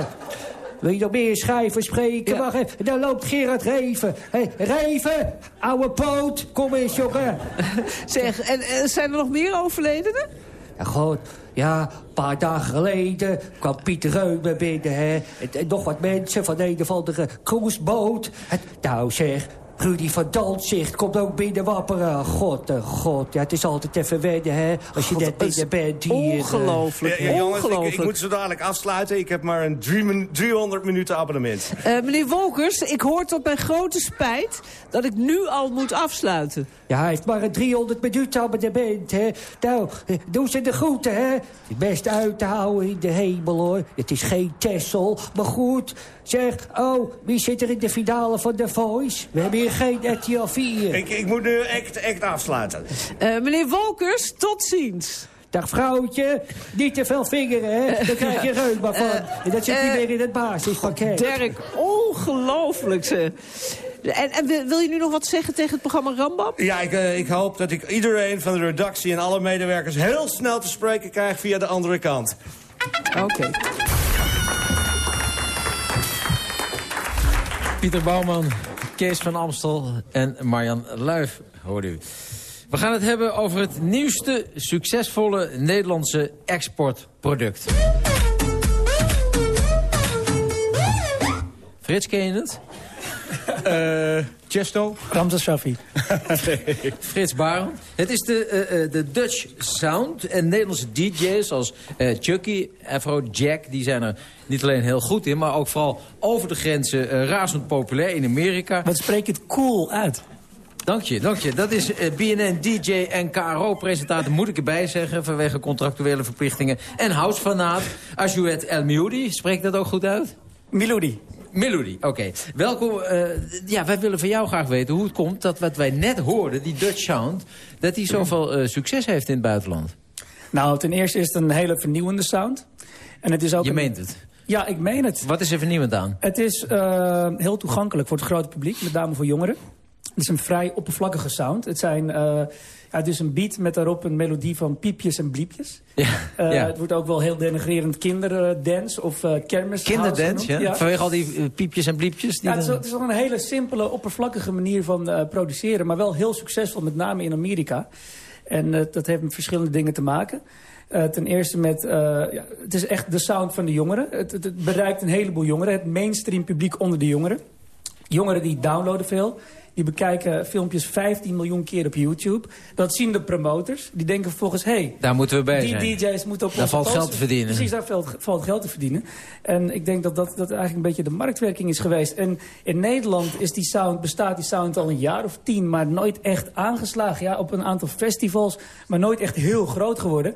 Wil je nog meer schrijvers spreken? Wacht even, daar loopt Gerard Reven. Hé, Reven, ouwe poot, kom eens, jongen. Zeg, en, en zijn er nog meer overledenen? Ja, goed. Ja, een paar dagen geleden kwam Pieter Reumer binnen, hè. En, en nog wat mensen van een of andere cruiseboot. Het, nou zeg, Rudy van Danzicht komt ook binnen wapperen. God, eh, god. Ja, het is altijd even wennen, hè. Als je net binnen bent hier. eh. Ongelooflijk, Ja, ja, jongens, ik, ongelooflijk. ik moet zo dadelijk afsluiten. Ik heb maar een drie min- 300 minuten abonnement. Eh, meneer Wolkers, ik hoor tot mijn grote spijt dat ik nu al moet afsluiten. Ja, hij heeft maar een 300 minuten abonnement, hè. Nou, eh, doe ze de groeten, hè. Best uit te houden in de hemel, hoor. Het is geen Tessel, maar goed. Zeg, oh, wie zit er in de finale van The Voice? We hebben hier geen RTL 4. Ik, ik moet nu echt, echt afsluiten. Eh, meneer Wolkers, tot ziens. Dag vrouwtje, niet te veel vingeren, hè. Daar krijg je reuma van. en dat zit eh, niet meer in het basispakket. Dirk, ongelooflijk ze. En, en wil je nu nog wat zeggen tegen het programma Rambam? Ja, ik, eh, ik hoop dat ik iedereen van de redactie en alle medewerkers... heel snel te spreken krijg via de andere kant. Oké. Pieter Bouwman, Kees van Amstel en Marjan Luif, hoorde u. We gaan het hebben over het nieuwste succesvolle Nederlandse exportproduct. Frits, ken je het? Eh, Chesto? Ramses Shafi. Frits Barend. Het is de, eh, eh, de Dutch Sound. En Nederlandse DJ's als eh, Chucky, Afro, Jack... die zijn er niet alleen heel goed in... maar ook vooral over de grenzen eh, razend populair in Amerika. Wat spreek je het cool uit. Dank je, dank je. Dat is BNN, DJ en KRO-presentator, moet ik erbij zeggen... vanwege contractuele verplichtingen. En housefanaat, Ajouet El Mioudi. Spreekt dat ook goed uit? Milodi. Melody, oké. Welkom. eh, ja, wij willen van jou graag weten hoe het komt dat wat wij net hoorden, die Dutch Sound... dat die zoveel eh, succes heeft in het buitenland. Nou, ten eerste is het een hele vernieuwende sound. En het is ook Je een- meent het. Ja, ik meen het. Wat is er vernieuwend aan? Het is eh, heel toegankelijk voor het grote publiek, met name voor jongeren. Het is een vrij oppervlakkige sound. Het, zijn, ja, het is een beat met daarop een melodie van piepjes en bliepjes. Ja, Eh, ja. Het wordt ook wel heel denigrerend kinderdance of eh kermis. Kinderdance, ja? Vanwege al die eh, piepjes en bliepjes? Die Ja, het, is, dan- het is wel een hele simpele, oppervlakkige manier van produceren. Maar wel heel succesvol, met name in Amerika. En dat heeft met verschillende dingen te maken. Ten eerste met, ja, het is echt de sound van de jongeren. Het, het, het bereikt een heleboel jongeren. Het mainstream publiek onder de jongeren. Jongeren die downloaden veel. Die bekijken filmpjes 15 miljoen keer op YouTube. Dat zien de promoters. Die denken vervolgens, hé, hey, Daar moeten we bij die zijn. DJ's moeten op Daar onze valt geld te verdienen. Precies, daar valt, valt geld te verdienen. En ik denk dat, dat dat eigenlijk een beetje de marktwerking is geweest. En in Nederland is die sound, bestaat die sound al een jaar of tien... maar nooit echt aangeslagen. Ja, op een aantal festivals, maar nooit echt heel groot geworden.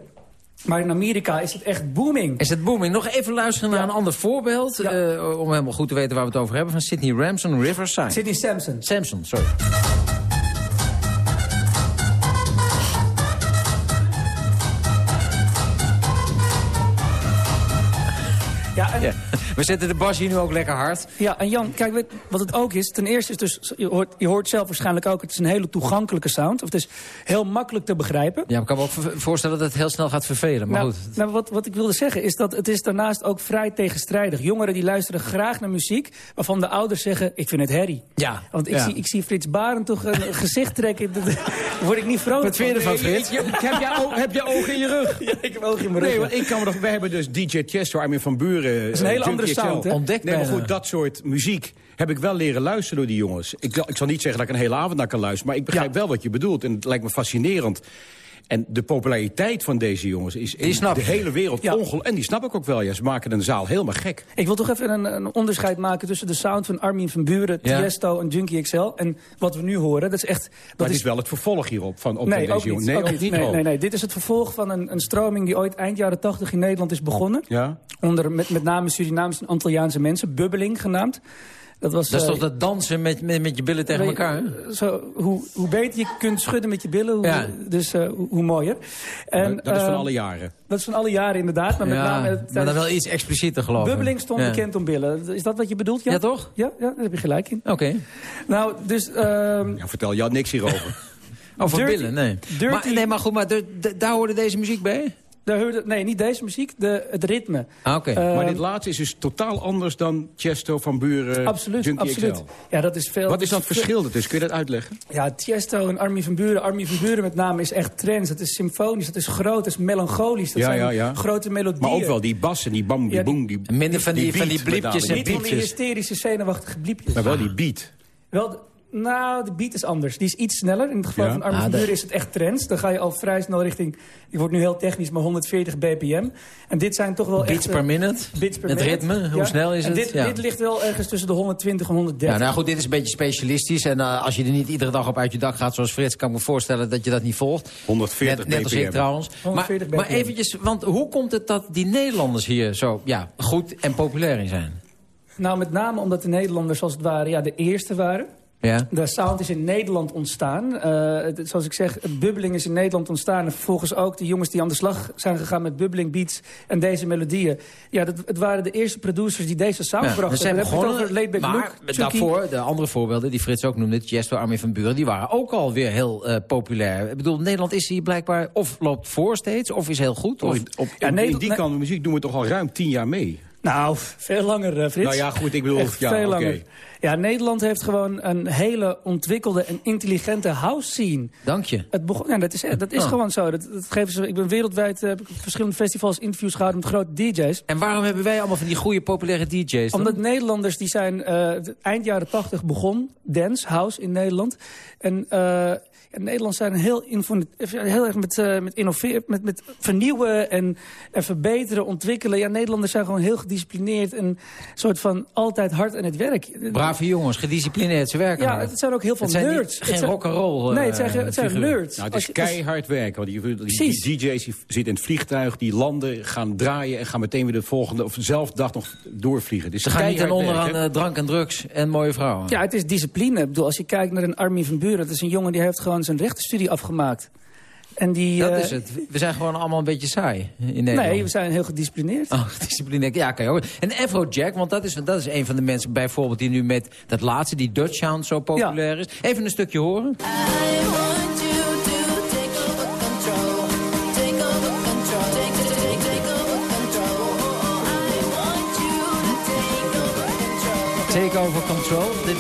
Maar in Amerika is het echt booming. Is het booming? Nog even luisteren naar een ander voorbeeld. eh, om helemaal goed te weten waar we het over hebben. Van Sydney Ramson, Riverside. Sydney Sampson. Samson, sorry. Ja, en, Ja. We zetten de bas hier nu ook lekker hard. Ja, en Jan, kijk, weet, wat het ook is... Ten eerste is dus, je hoort, je hoort zelf waarschijnlijk ook... het is een hele toegankelijke sound. Of het is heel makkelijk te begrijpen. Ja, maar ik kan me ook voorstellen dat het heel snel gaat vervelen. Maar nou, goed. nou, wat, wat ik wilde zeggen is dat het is daarnaast ook vrij tegenstrijdig. Jongeren die luisteren graag naar muziek... waarvan de ouders zeggen, ik vind het herrie. Ja. Want ik, Ja. zie, ik zie Frits Barend toch een gezicht trekken. Daar word ik niet vrolijk Wat vind je ervan, Frits? ik- ik- heb, jij oog, heb jij ogen in je rug? Ja, ik heb oog in mijn rug. Nee, want ik kan me nog... We hebben dus DJ Chesto, Armin van Buren... Dat is een hele andere sound, hè? Ontdekt Nee, maar goed, dat soort muziek heb ik wel leren luisteren door die jongens. Ik, ik zal niet zeggen dat ik een hele avond naar kan luisteren... maar ik begrijp wel wat je bedoelt en het lijkt me fascinerend. En de populariteit van deze jongens is in de hele wereld Ja. ongelooflijk. En die snap ik ook wel, ja. Ze maken een zaal helemaal gek. Ik wil toch even een, een onderscheid maken tussen de sound van Armin van Buren, Ja. Tiesto en Junkie XL. En wat we nu horen, dat is echt... Dat maar is wel het vervolg hierop van op nee, deze jongens. Nee, ook ook niet. niet. Nee, oh. nee, nee, dit is het vervolg van een, een stroming die ooit eind jaren 80 in Nederland is begonnen. Ja? Onder met, met name Surinaamse en Antilliaanse mensen, bubbeling genaamd. Dat, was, Dat is eh, toch dat dansen met, met, met je billen tegen elkaar? hè? Zo, hoe, hoe beter je kunt schudden met je billen, hoe, Ja. dus eh, hoe, hoe mooier. En, dat is van eh, alle jaren. Dat is van alle jaren inderdaad. Maar met Ja, name, maar dan wel iets explicieter geloof ik. Bubbeling stond Ja. bekend om billen. Is dat wat je bedoelt, Jan? Ja, toch? Ja, ja daar heb je gelijk in. Oké. Nou, dus... ehm, Ja, vertel jou niks hierover. Over Dirty- billen, nee. Dirty- Maar, nee, maar goed, maar daar hoorde deze muziek bij? Daar hoorde, nee, niet deze muziek, de, het ritme. Ah, oké. Eh, maar dit laatste is dus totaal anders dan Chesto van Buren, absoluut, Junkie absoluut. XL. Ja, dat is veel. Wat is dan het verschil ertussen? Kun je dat uitleggen? Ja, Tiesto en Armin van Buren. Armin van Buren met name is echt trends. Het is symfonisch, het is groot, het is melancholisch. Dat Ja, zijn ja, ja. grote melodieën. Maar ook wel die bas en die bam, die Ja, die- boem, die... Minder van die- van die bliepjes en Niet van die hysterische, zenuwachtige bliepjes. Maar wel die beat. Wel, nou, de beat is anders. Die is iets sneller. In het geval Ja? van Armin Ah, is het echt trends. Dan ga je al vrij snel richting... Ik word nu heel technisch, maar 140 bpm. En dit zijn toch wel Beats echt... eh, per minute? Beats per Het minute. ritme, hoe Ja. snel is en het? Dit, Ja. dit ligt wel ergens tussen de 120 en 130. Ja, nou goed, dit is een beetje specialistisch. En eh, als je er niet iedere dag op uit je dak gaat zoals Frits... kan ik me voorstellen dat je dat niet volgt. 140 Net, net als ik BPM. trouwens. Maar, 140 maar BPM. eventjes, want hoe komt het dat die Nederlanders hier zo ja, goed en populair in zijn? Nou, met name omdat de Nederlanders als het ware ja, de eerste waren. Ja? De sound is in Nederland ontstaan. Eh, het- zoals ik zeg, bubbeling is in Nederland ontstaan. En vervolgens ook de jongens die aan de slag zijn gegaan met bubbeling beats en deze melodieën. Ja, dat, het waren de eerste producers die deze sound Ja, brachten. ze zijn het begonnen, maar Chucky. daarvoor, de andere voorbeelden die Frits ook noemde... Chesto, Armin van Buren, die waren ook alweer heel eh, populair. Ik bedoel, Nederland is hier blijkbaar of loopt voor steeds... of is heel goed. Of, Op, Ja, in- die kant van muziek doen we toch al ruim tien jaar mee. Nou, veel langer, eh, Frits. Nou ja, goed, ik bedoel, Echt ja, veel oké. langer. Ja, Nederland heeft gewoon een hele ontwikkelde en intelligente house scene. Dank je. Het begon, ja, dat is, dat is Oh. gewoon zo. Dat, dat geven ze, ik ben wereldwijd, eh, heb ik verschillende festivals interviews gehouden met grote DJ's. En waarom hebben wij allemaal van die goede populaire DJ's dan? Omdat Nederlanders, die zijn eh, eind jaren tachtig begon, dance, house in Nederland. En eh ja, Nederlanders zijn heel, info- heel erg met, eh, met innoveren, met, met vernieuwen en, en verbeteren, ontwikkelen. Ja, Nederlanders zijn gewoon heel gedisciplineerd en soort van altijd hard aan het werk. Brave jongens, gedisciplineerd, ze werken Ja, hard. het zijn ook heel veel Het zijn niet- nerds. geen Het zijn- rock'n'roll, eh, Nee, het zijn, het zijn nerds. Nou, het is keihard werken. Want die, die, Precies. die DJ's die zitten in het vliegtuig, die landen, gaan draaien... en gaan meteen weer de volgende of dezelfde dag nog doorvliegen. Dus Ze gaan niet keihard onder aan eh, drank en drugs en mooie vrouwen. Ja, het is discipline. Ik bedoel, als je kijkt naar een Armin van Buren... dat is een jongen die heeft gewoon zijn rechtenstudie afgemaakt. En die, Dat eh, is het. We zijn gewoon allemaal een beetje saai in Nederland. Nee, we zijn heel gedisciplineerd. Oh, disciplineerd. Ja, kan je ook. En Afrojack, want dat is, dat is een van de mensen bijvoorbeeld die nu met dat laatste, die Dutch Sound, zo populair is. Even een stukje horen. Take over control. Dit,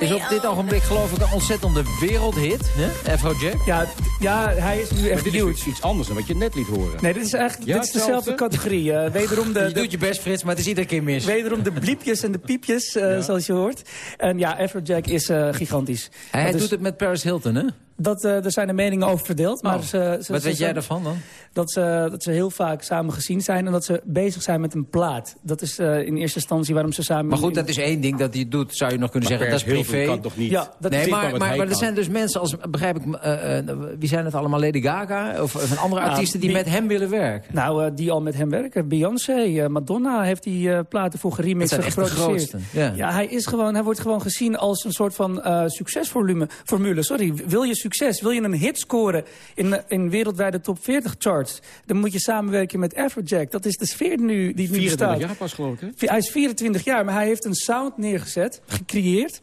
Is op dit ogenblik geloof ik een ontzettende wereldhit. hè? Afrojack. Ja, ja, hij is nu echt dit nieuw. is iets anders dan wat je net liet horen. Nee, dit is eigenlijk Ja, dit is dezelfde categorie. Eh, wederom de, Je de, doet je best, Frits, maar het is iedere keer mis. wederom de bliepjes en de piepjes, eh, zoals je hoort. En ja, Afrojack is eh, gigantisch. Hij doet het met Paris Hilton, hè? Dat, eh er zijn de meningen over verdeeld. Maar Oh, ze, ze- Wat ze weet jij daarvan dan? Dat ze, dat ze heel vaak samen gezien zijn en dat ze bezig zijn met een plaat. Dat is eh, in eerste instantie waarom ze samen... Maar goed, dat is één ding dat hij doet, zou je nog kunnen Maar zeggen. Dat is privé. kan toch niet- Ja, dat nee, maar, maar, er zijn dus mensen als, begrijp ik, eh, eh, wie zijn het allemaal? Lady Gaga? Of, of een andere Nou, artiesten die die- met hem willen werken? Nou, eh, die al met hem werken. Beyoncé, Madonna heeft die platen voor geremixed Dat en zijn echt de geproduceerd. grootsten, ja. hij, is gewoon, hij wordt gewoon gezien als een soort van eh succesformule. Formule, sorry. Wil je succes? Wil je een hit scoren in, in wereldwijde top 40 charts? Dan moet je samenwerken met Afrojack. Dat is de sfeer nu die nu 24 bestaat. jaar pas geloof ik, hè? Hij is 24 jaar, maar hij heeft een sound neergezet, gecreëerd...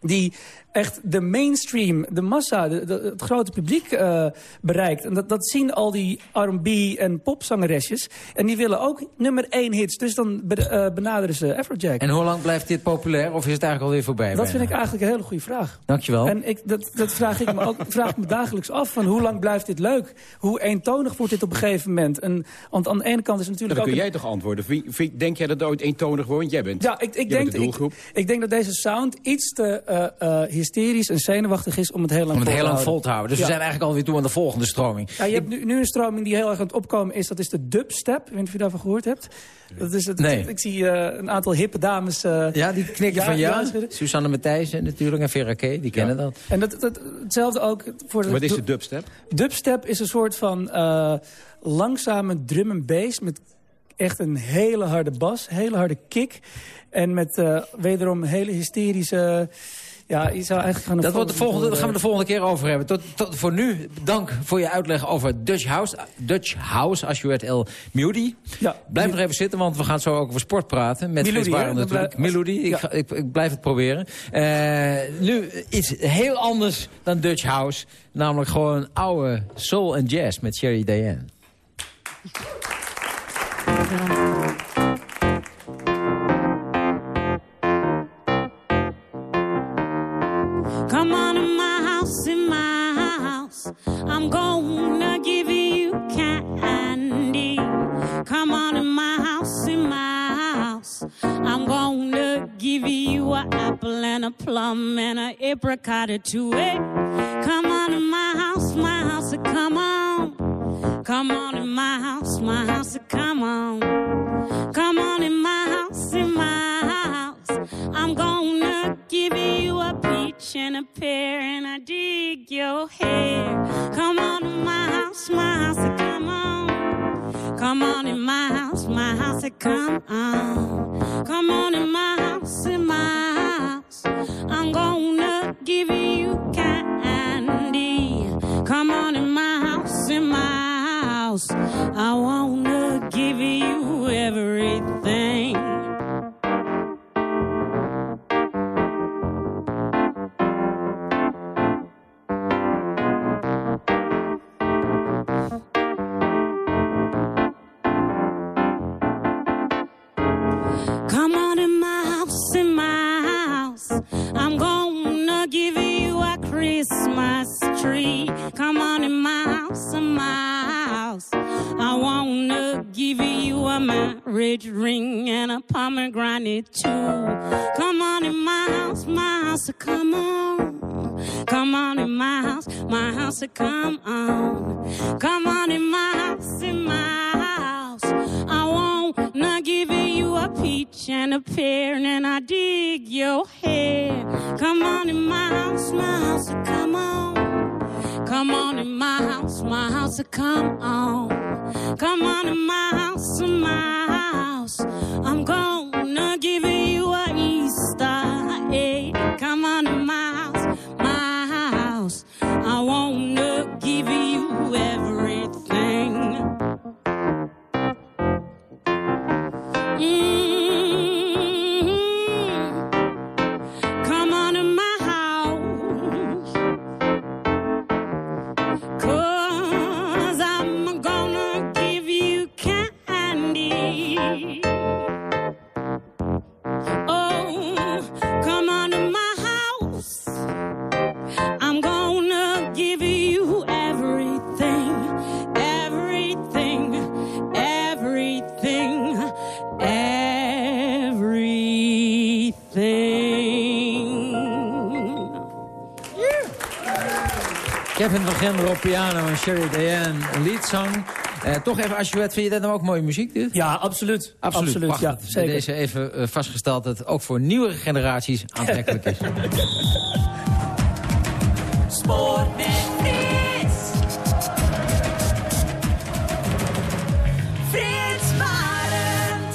die echt de mainstream, de massa, de, de- het grote publiek eh, bereikt. En dat, dat zien al die R&B en popzangeresjes. En die willen ook nummer één hits. Dus dan be- eh, benaderen ze Afrojack. En hoe lang blijft dit populair? Of is het eigenlijk alweer voorbij? dat vind ik eigenlijk een hele goede vraag. Dankjewel. En ik, dat, dat vraag ik me ook vraag ik me dagelijks af. Van hoe lang blijft dit leuk? Hoe eentonig wordt dit op een gegeven moment? En, want aan de ene kant is het Dan natuurlijk kun jij toch antwoorden. Denk jij dat het ooit eentonig wordt? Want jij bent, Ja, ik, ik, jij denk, bent de ik, doelgroep. ik denk dat deze sound iets te eh, eh, hysterisch en zenuwachtig is om het heel lang Om het vol heel te lang houden. vol te houden. Dus Ja. we zijn eigenlijk alweer toe aan de volgende stroming. Ja, je hebt nu, nu een stroming die heel erg aan het opkomen is. Dat is de dubstep. Ik weet niet of je daarvan gehoord hebt. Dat is het, Nee. Ik zie eh, een aantal hippe dames... eh, Ja, die knikken Ja, van schudden. Susanne Matthijssen natuurlijk en Vera K, die kennen dat. En dat, dat, hetzelfde ook voor de... Wat is de dubstep? Dubstep is een soort van eh, langzame drum en bass... met echt een hele harde bas, hele harde kick... en met eh, wederom hele hysterische... Ja, je zou eigenlijk gaan... Dat wordt de volgende- daar gaan we de volgende keer over hebben. Tot, tot voor nu, dank voor je uitleg over Dutch House. Dutch House, als je het El. Ja, Blijf nog even zitten, want we gaan zo ook over sport praten. Met Melody, Frits Barend hè? natuurlijk. Melody, ik, Ja. ik, ik blijf het proberen. Eh, nu iets heel anders dan Dutch House. Namelijk gewoon oude soul en jazz met Sherry Diane. An apple and a plum and an apricot or two. Hey, come on in my house, my house, eh, come on. Come on in my house, my house, eh, come on. Come on in my house, in my house. I'm gonna give you a peach and a pear, and I dig your hair. Come on in my house, my house, come on. Come on in my house, my house, come on. Come on in my house, in my house. I'm gonna give you candy. Come on in my house, in my house. I wanna give you everything. Kevin van Gemmer op piano en Sherry Diane leadzang. Uh, toch even, Asjuet, vind je dat nou ook mooie muziek? Dit? Ja, absoluut. Absoluut, absoluut ja, zeker. deze even uh, vastgesteld dat het ook voor nieuwere generaties aantrekkelijk is. Sport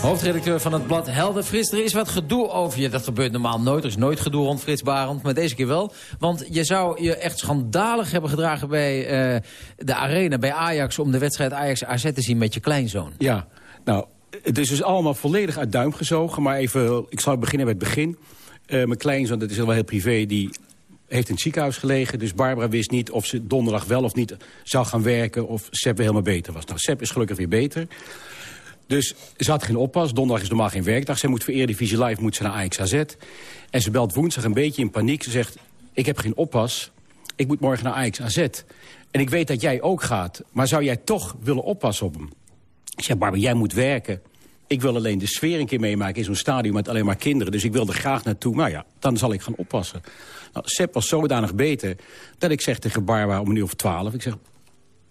Hoofdredacteur van het blad Helder Frits, er is wat gedoe over je. Dat gebeurt normaal nooit. Er is nooit gedoe rond Frits Barend, maar deze keer wel. Want je zou je echt schandalig hebben gedragen bij uh, de arena, bij Ajax... om de wedstrijd Ajax-AZ te zien met je kleinzoon. Ja, nou, het is dus allemaal volledig uit duim gezogen. Maar even, ik zal beginnen bij het begin. Uh, mijn kleinzoon, dat is wel heel privé, die heeft in het ziekenhuis gelegen. Dus Barbara wist niet of ze donderdag wel of niet zou gaan werken... of Sepp weer helemaal beter was. Nou, Sepp is gelukkig weer beter. Dus ze had geen oppas. Donderdag is normaal geen werkdag. Zij moet voor Eredivisie Live moet ze naar Ajax AZ. En ze belt woensdag een beetje in paniek. Ze zegt, ik heb geen oppas. Ik moet morgen naar Ajax AZ. En ik weet dat jij ook gaat. Maar zou jij toch willen oppassen op hem? Ik zeg, Barbara, jij moet werken. Ik wil alleen de sfeer een keer meemaken in zo'n stadion met alleen maar kinderen. Dus ik wil er graag naartoe. Nou ja, dan zal ik gaan oppassen. Nou, Sepp was zodanig beter dat ik zeg tegen Barbara om een uur of twaalf... ik zeg,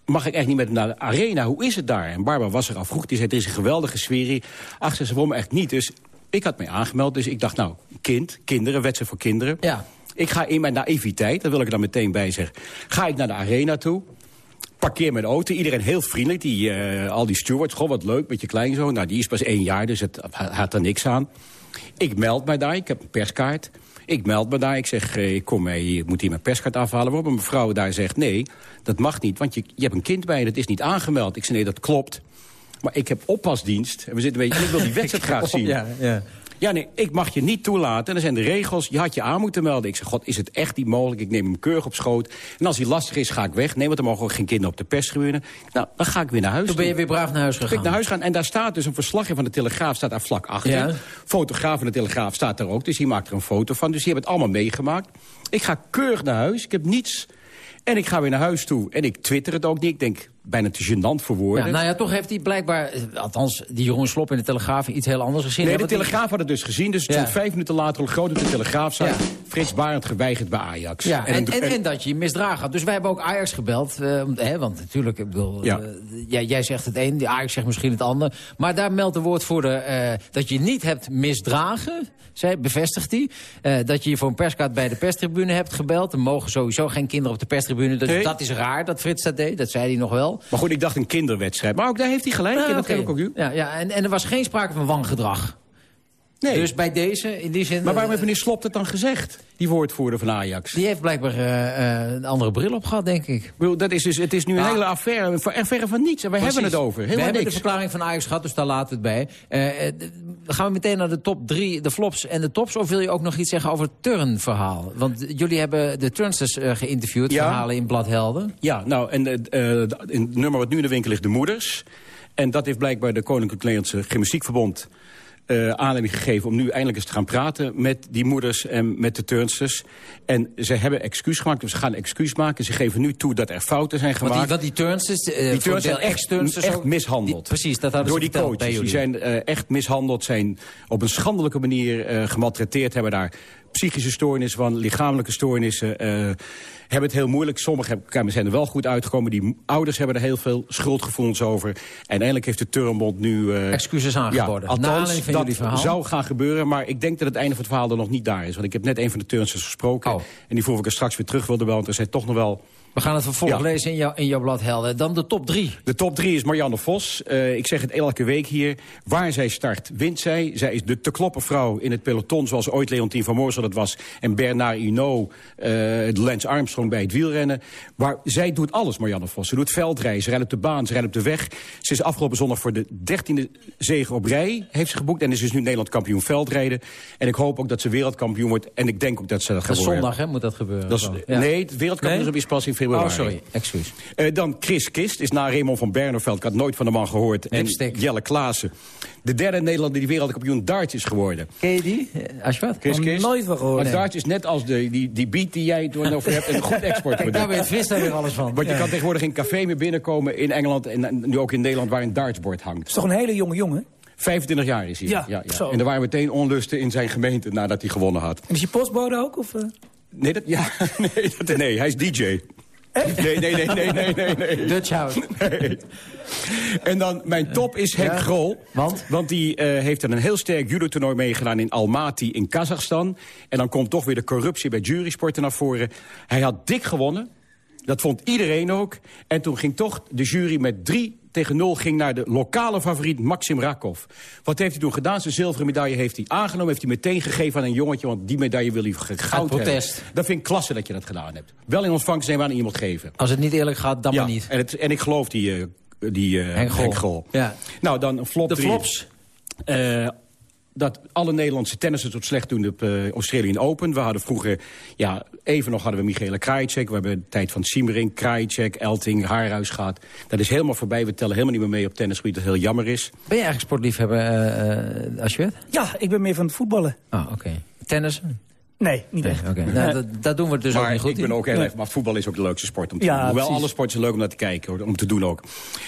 mag ik echt niet met naar de arena? Hoe is het daar? En Barbara was er al vroeg. Die zei, er is een geweldige sfeer hier. Ach, ze waarom echt niet? Dus ik had mij aangemeld. Dus ik dacht, nou, kind, kinderen, wedstrijd voor kinderen. Ja. Ik ga in mijn naïviteit, daar wil ik er dan meteen bij zeggen... ga ik naar de arena toe... Parkeer mijn auto, iedereen heel vriendelijk. Die, uh, al die stewards, goh, wat leuk met je kleinzoon. Nou, die is pas één jaar, dus het had er niks aan. Ik meld mij daar, ik heb een perskaart. Ik meld me daar, ik zeg, ik kom mee, ik moet hier mijn perskaart afhalen. Waarop een mevrouw daar zegt, nee, dat mag niet, want je, je hebt een kind bij je, dat is niet aangemeld. Ik zeg, nee, dat klopt. Maar ik heb oppasdienst en we zitten een beetje, ik wil die wedstrijd graag zien. Ja, ja. Ja, nee, ik mag je niet toelaten. En er zijn de regels, je had je aan moeten melden. Ik zeg, god, is het echt niet mogelijk? Ik neem hem keurig op schoot. En als hij lastig is, ga ik weg. Nee, want er mogen ook geen kinderen op de perstribune. Nou, dan ga ik weer naar huis. Toen ben je weer braaf naar huis gegaan. Ben ik naar huis gaan. En daar staat dus een verslagje van de Telegraaf, staat daar vlak achter. Ja. Fotograaf van de Telegraaf staat daar ook, dus die maakt er een foto van. Dus die hebben het allemaal meegemaakt. Ik ga keurig naar huis, ik heb niets... En ik ga weer naar huis toe. En ik twitter het ook niet. Ik denk, bijna te gênant voor woorden. Ja, nou ja, toch heeft hij blijkbaar, althans die Jeroen Slop in de Telegraaf... iets heel anders gezien. Nee, de Telegraaf had het dus gezien. Dus ja. vijf minuten later groot op de Telegraaf zei... Ja. Frits Barend geweigerd bij Ajax. Ja, en, en, en, en, dat je je misdragen had. Dus wij hebben ook Ajax gebeld. Uh, hè, want natuurlijk, ik bedoel, ja. uh, jij, jij zegt het een, de Ajax zegt misschien het ander. Maar daar meldt de woordvoerder uh, dat je niet hebt misdragen... Zij, bevestigt hij. Uh, dat je je voor een perskaart bij de perstribune hebt gebeld. Er mogen sowieso geen kinderen op de perstribune. Dus nee. dat is raar dat Frits dat deed. Dat zei hij nog wel. Maar goed, ik dacht een kinderwedstrijd. Maar ook daar heeft hij gelijk. Nou, in, dat okay. heb ik ook u. Ja, ja en, en er was geen sprake van wangedrag. Nee. Dus bij deze, in die zin... Maar waarom heeft meneer Slop het dan gezegd? Die woordvoerder van Ajax. Die heeft blijkbaar uh, uh, een andere bril op gehad, denk ik. Dat is dus, het is nu een ah. hele affaire. En verre van niets. En wij hebben het over. Helemaal we hebben niks. de verklaring van Ajax gehad, dus daar laat het bij. Uh, gaan we meteen naar de top drie, de flops en de tops? Of wil je ook nog iets zeggen over het turnverhaal? Want jullie hebben de turnsters geïnterviewd, ja. verhalen in Blad Helden. Ja, nou, en het nummer wat nu in de winkel ligt, de moeders. En dat heeft blijkbaar de Koninklijke Nederlandse Gymnastiekverbond... Uh, aanleiding gegeven om nu eindelijk eens te gaan praten met die moeders en met de turnsters. En ze hebben excuus gemaakt, dus ze gaan excuus maken. Ze geven nu toe dat er fouten zijn gemaakt. Want die, want die turnsters, uh, die turnsters zijn echt, turnsters echt mishandeld. Die, precies, dat hadden Door ze die coaches. Die zijn uh, echt mishandeld, zijn op een schandelijke manier gemaltreteerd, hebben daar psychische stoornissen van, lichamelijke stoornissen hebben het heel moeilijk. Sommige zijn er wel goed uitgekomen. Die ouders hebben er heel veel schuldgevoelens over. En uiteindelijk heeft de Turnbond nu... Uh, Excuses aangeboden. Ja, althans, dat zou gaan gebeuren. Maar ik denk dat het einde van het verhaal er nog niet daar is. Want ik heb net een van de turnsters gesproken. Oh. En die vroeg ik er straks weer terug wilde wel. Want er zijn toch nog wel... We gaan het vervolg ja. lezen in, jou, in jouw blad Helden. Dan de top drie. De top drie is Marianne Vos. Uh, ik zeg het elke week hier. Waar zij start, wint zij. Zij is de te kloppen vrouw in het peloton... zoals ooit Leontien van Moorsel dat was. En Bernard Hinault, uh, Lance Armstrong bij het wielrennen. Maar zij doet alles, Marianne Vos. Ze doet veldrijden, ze rijdt op de baan, ze rijdt op de weg. Ze is afgelopen zondag voor de dertiende zege op rij heeft ze geboekt. En is dus nu Nederland kampioen veldrijden. En ik hoop ook dat ze wereldkampioen wordt. En ik denk ook dat ze dat gaat dat worden. zondag hè, moet dat gebeuren. Dat is, ja. Nee, het wereldkampioen nee? is pas in februari. Oh, sorry. Excuus. Uh, dan Chris Kist, is na Raymond van Bernerveld. Ik had nooit van de man gehoord. En. Jelle Klaassen. De derde Nederlander die wereldkampioen darts is geworden. Ken je die? Als je wat? Chris Kist. nooit van gehoord. Maar darts is net als de, die, die beat die jij het over hebt. Een goed exportproduct. Daar weet Fris daar weer alles van. Want je ja. kan tegenwoordig geen café meer binnenkomen in Engeland... en nu ook in Nederland waar een dartsbord hangt. Is toch een hele jonge jongen? 25 jaar is hij. Ja, ja, ja. En er waren meteen onlusten in zijn gemeente nadat hij gewonnen had. En is je postbode ook? Of, uh? Nee, dat, ja, nee, dat, nee, hij is DJ. Nee, nee, nee, nee, nee, nee. nee. Dutch House. Nee. En dan, mijn top is Henk Ja, Grol. want? Want die eh, heeft er een heel sterk judo-toernooi meegedaan in Almaty in Kazachstan. En dan komt toch weer de corruptie bij jurysporten naar voren. Hij had dik gewonnen. Dat vond iedereen ook. En toen ging toch de jury met 3 tegen 0 ging naar de lokale favoriet Maxim Rakov. Wat heeft hij toen gedaan? Zijn zilveren medaille heeft hij aangenomen. Heeft hij meteen gegeven aan een jongetje. Want die medaille wil hij goud hebben. protest. Dat vind ik klasse dat je dat gedaan hebt. Wel in ontvangst nemen aan iemand geven. Als het niet eerlijk gaat, dan ja, maar niet. En, het, en ik geloof die, eh, die Henk Grol. Henk Grol. Ja. Nou, dan een flop De drie. flops. Eh, dat alle Nederlandse tennissers het slecht doen op uh, Australian Open. We hadden vroeger, ja, even nog hadden we Michaela Krajicek. We hebben de tijd van Siemering, Krajicek, Elting, Haarhuis gehad. Dat is helemaal voorbij. We tellen helemaal niet meer mee op tennisgebied, dat heel jammer is. Ben je eigenlijk sportliefhebber, eh uh, Ashwet? Ja, ik ben meer van het voetballen. Ah, oké. Tennis? Nee, niet Nee, echt. oké. Nou, dat, dat doen we dus maar ook niet goed ik ben ook heel Nee. erg, maar voetbal is ook de leukste sport om te Ja, doen. Hoewel precies. alle sporten zijn leuk om naar te kijken, hoor, om te doen ook.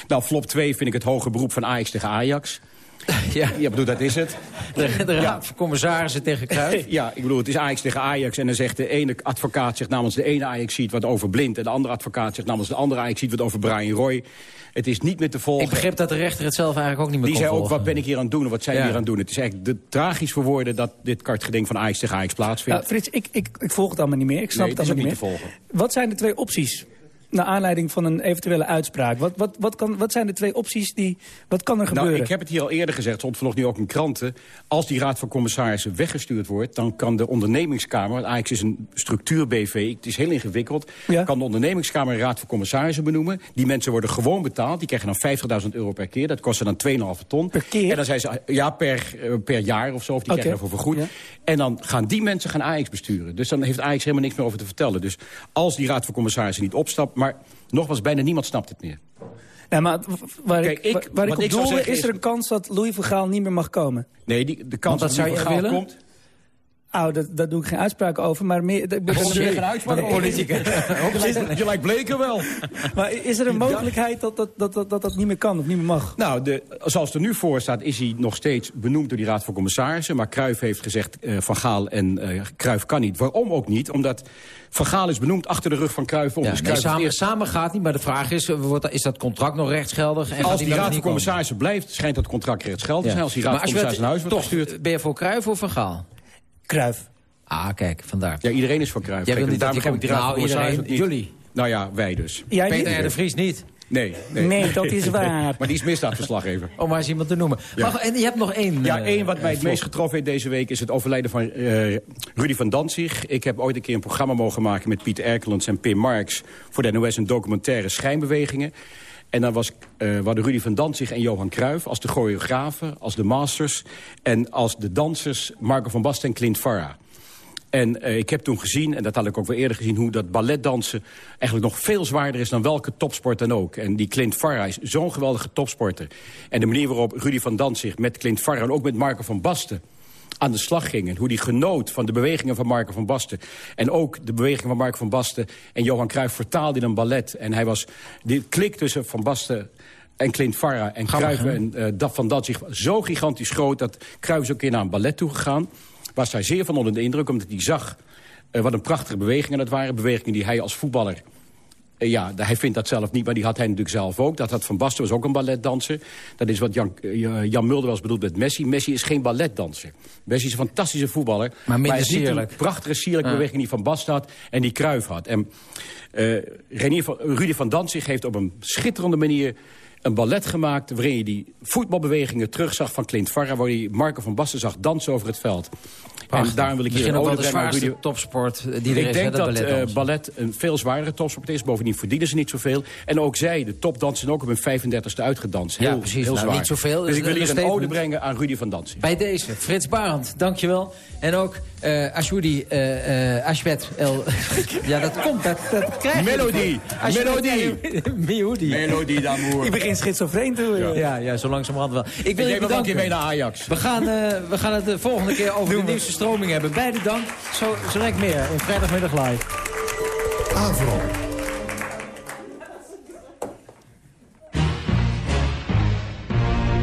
Nou, flop 2 vind ik het hoge beroep van Ajax tegen Ajax. Ja, Ja, bedoel, dat is het. de, de raad van commissarissen tegen Cruijff. Ja, ik bedoel, het is Ajax tegen Ajax. En dan zegt de ene advocaat zegt namens de ene Ajax ziet wat over Blind. En de andere advocaat zegt namens de andere Ajax ziet wat over Brian Roy. Het is niet meer te volgen. Ik begreep dat de rechter het zelf eigenlijk ook niet meer Die kon zei ook, volgen. wat ben ik hier aan het doen? En wat zijn Ja. we hier aan het doen? Het is eigenlijk de, tragisch voor woorden dat dit kartgeding van Ajax tegen Ajax plaatsvindt. Ja, Frits, ik, ik, ik volg het allemaal niet meer. Ik snap nee, het allemaal niet niet te meer. volgen. Wat zijn de twee opties? Naar aanleiding van een eventuele uitspraak. Wat, wat, wat, kan, wat zijn de twee opties die... Wat kan er gebeuren? Nou, ik heb het hier al eerder gezegd, stond vanochtend nu ook in kranten. Als die raad van commissarissen weggestuurd wordt... dan kan de ondernemingskamer, want Ajax is een structuur-BV... het is heel ingewikkeld, Ja. kan de ondernemingskamer een raad van commissarissen benoemen. Die mensen worden gewoon betaald. Die krijgen dan 50.000 euro per keer. Dat kost dan 2,5 ton. Per keer? En dan zijn ze, ja, per, eh, per jaar of zo. Of die krijgen daarvoor vergoed. Ja. En dan gaan die mensen gaan Ajax besturen. Dus dan heeft Ajax helemaal niks meer over te vertellen. Dus als die raad van commissarissen niet opstapt... maar nogmaals, bijna niemand snapt het meer. Nee, maar waar Kijk, ik, waar- waar ik op ik is er een kans dat Louis van Gaal niet meer mag komen. Nee, die, de kans dat dat je van Gaal willen? komt... Oh, dat, daar doe ik geen uitspraak over, maar meer... Ik ben doe je geen uitspraak over? Politica. Je lijkt- bleker wel. Maar is er een mogelijkheid dat dat, dat, dat, dat dat niet meer kan of niet meer mag? Nou, de, zoals het er nu voor staat, is hij nog steeds benoemd door die Raad van Commissarissen. Maar Cruijff heeft gezegd, eh, Van Gaal en eh Cruijff kan niet. Waarom ook niet? Omdat Van Gaal is benoemd achter de rug van Cruijff. om. Ja, dus nee, Cruijff is samen, eerst- samen gaat niet, maar de vraag is, eh, wordt, dat- is dat contract nog rechtsgeldig? En als die Raad van? Commissarissen blijft, schijnt dat contract rechtsgeldig te Ja. zijn. Als die Raad van Commissarissen naar huis wordt toch, gestuurd... ben je voor Cruijff of Van Gaal? Kruif. Ah, kijk, vandaar. Ja, iedereen is voor Cruijff. Jij wil niet dat ik die Nou, iedereen, ook niet. Nou ja, wij dus. Peter? R. de Vries niet. Nee, nee. Nee, dat is waar. Maar die is misdaadverslaggever. Om maar eens iemand te noemen. Ja. Maar, en je hebt nog één. Ja, eh, één wat mij het flop. meest getroffen heeft deze week... is het overlijden van eh, Rudy van Danzig. Ik heb ooit een keer een programma mogen maken... met Pieter Erkelens en Pim Marx... voor de NOS een documentaire Schijnbewegingen. En dan was, eh we hadden Rudy van Danzig en Johan Cruijff... als de choreografen, als de masters... en als de dansers Marco van Basten en Clint Farah. En eh, ik heb toen gezien, en dat had ik ook wel eerder gezien... hoe dat balletdansen eigenlijk nog veel zwaarder is dan welke topsport dan ook. En die Clint Farah is zo'n geweldige topsporter. En de manier waarop Rudy van Danzig met Clint Farah... en ook met Marco van Basten aan de slag ging. En hoe die genoot van de bewegingen van Marco van Basten. En ook de bewegingen van Marco van Basten en Johan Cruijff vertaalde in een ballet. En hij was, die klik tussen Van Basten en Clint Farah en Cruijff en eh dat van Danzig zo gigantisch groot... dat Cruijff is ook een keer naar een ballet toegegaan was hij zeer van onder de indruk, omdat hij zag eh, wat een prachtige bewegingen dat waren. Bewegingen die hij als voetballer... eh, ja, hij vindt dat zelf niet, maar die had hij natuurlijk zelf ook. Dat had Van Basten, was ook een balletdanser. Dat is wat Jan, eh, Jan Mulder was bedoeld met Messi. Messi is geen balletdanser. Messi is een fantastische voetballer. Maar hij is niet sierlijk. die prachtige, sierlijke Ja. beweging die Van Basten had en die Kruif had. En Renier van, Rudy van Danzig heeft op een schitterende manier een ballet gemaakt... waarin je die voetbalbewegingen terugzag van Clint Farah... waar je Marco van Basten zag dansen over het veld. Prachtig. En daarom wil ik hier een ode de brengen Rudy... topsport die er ik is, denk dat ballet eh, ballet een veel zwaardere topsport is. Bovendien verdienen ze niet zoveel. En ook zij, de topdansen, ook op hun 35ste uitgedanst. Heel, Ja, precies. Heel Nou, zwaar. niet zoveel, Dus is ik wil een hier een ode brengen aan Rudy van Dansen. Bij deze, Frits Barend, dankjewel. En ook eh Ashwoody, eh eh Ashwet El... ja, dat komt, dat, dat krijg je. Melodie, Melodie. Melodie d'amour. Begin schizofreen worden. Ja, ja, zo langzamerhand wel. Ik Ik wil je neem nog een keer bedanken. mee naar Ajax. We gaan, eh, we gaan het de volgende keer over de nieuwste stroming hebben. Beide dank. Zo, zo direct meer in vrijdagmiddag live. Avro.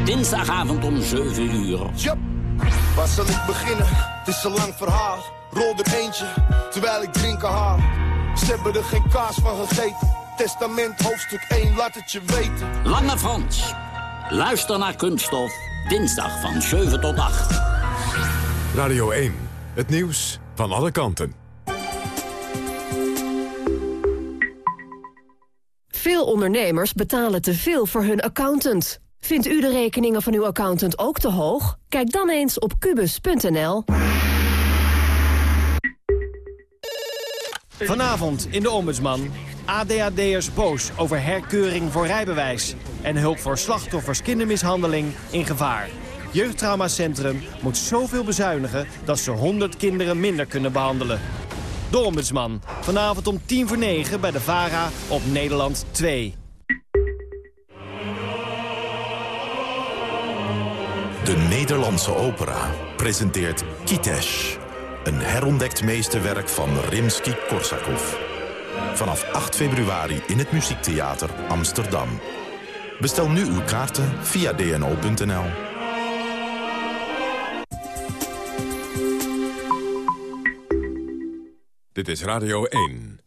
Dinsdagavond om 7 uur. Yup. Waar zal ik beginnen? Het is een lang verhaal. rol er eentje, terwijl ik drinken haal. Ze hebben er geen kaas van gegeten. Testament hoofdstuk 1, laat het je weten. Lange Frans. Luister naar Kunststof. Dinsdag van 7 tot 8. Radio 1. Het nieuws van alle kanten. Veel ondernemers betalen te veel voor hun accountant. Vindt u de rekeningen van uw accountant ook te hoog? Kijk dan eens op kubus.nl. Vanavond in de Ombudsman. ADHD'ers boos over herkeuring voor rijbewijs. En hulp voor slachtoffers kindermishandeling in gevaar. Jeugdtraumacentrum moet zoveel bezuinigen dat ze 100 kinderen minder kunnen behandelen. De Ombudsman. Vanavond om 10 voor 9 bij de VARA op Nederland 2. De Nederlandse opera presenteert Kitesh. Een herontdekt meesterwerk van Rimsky-Korsakov. Vanaf 8 februari in het Muziektheater Amsterdam. Bestel nu uw kaarten via dno.nl. Dit is Radio 1.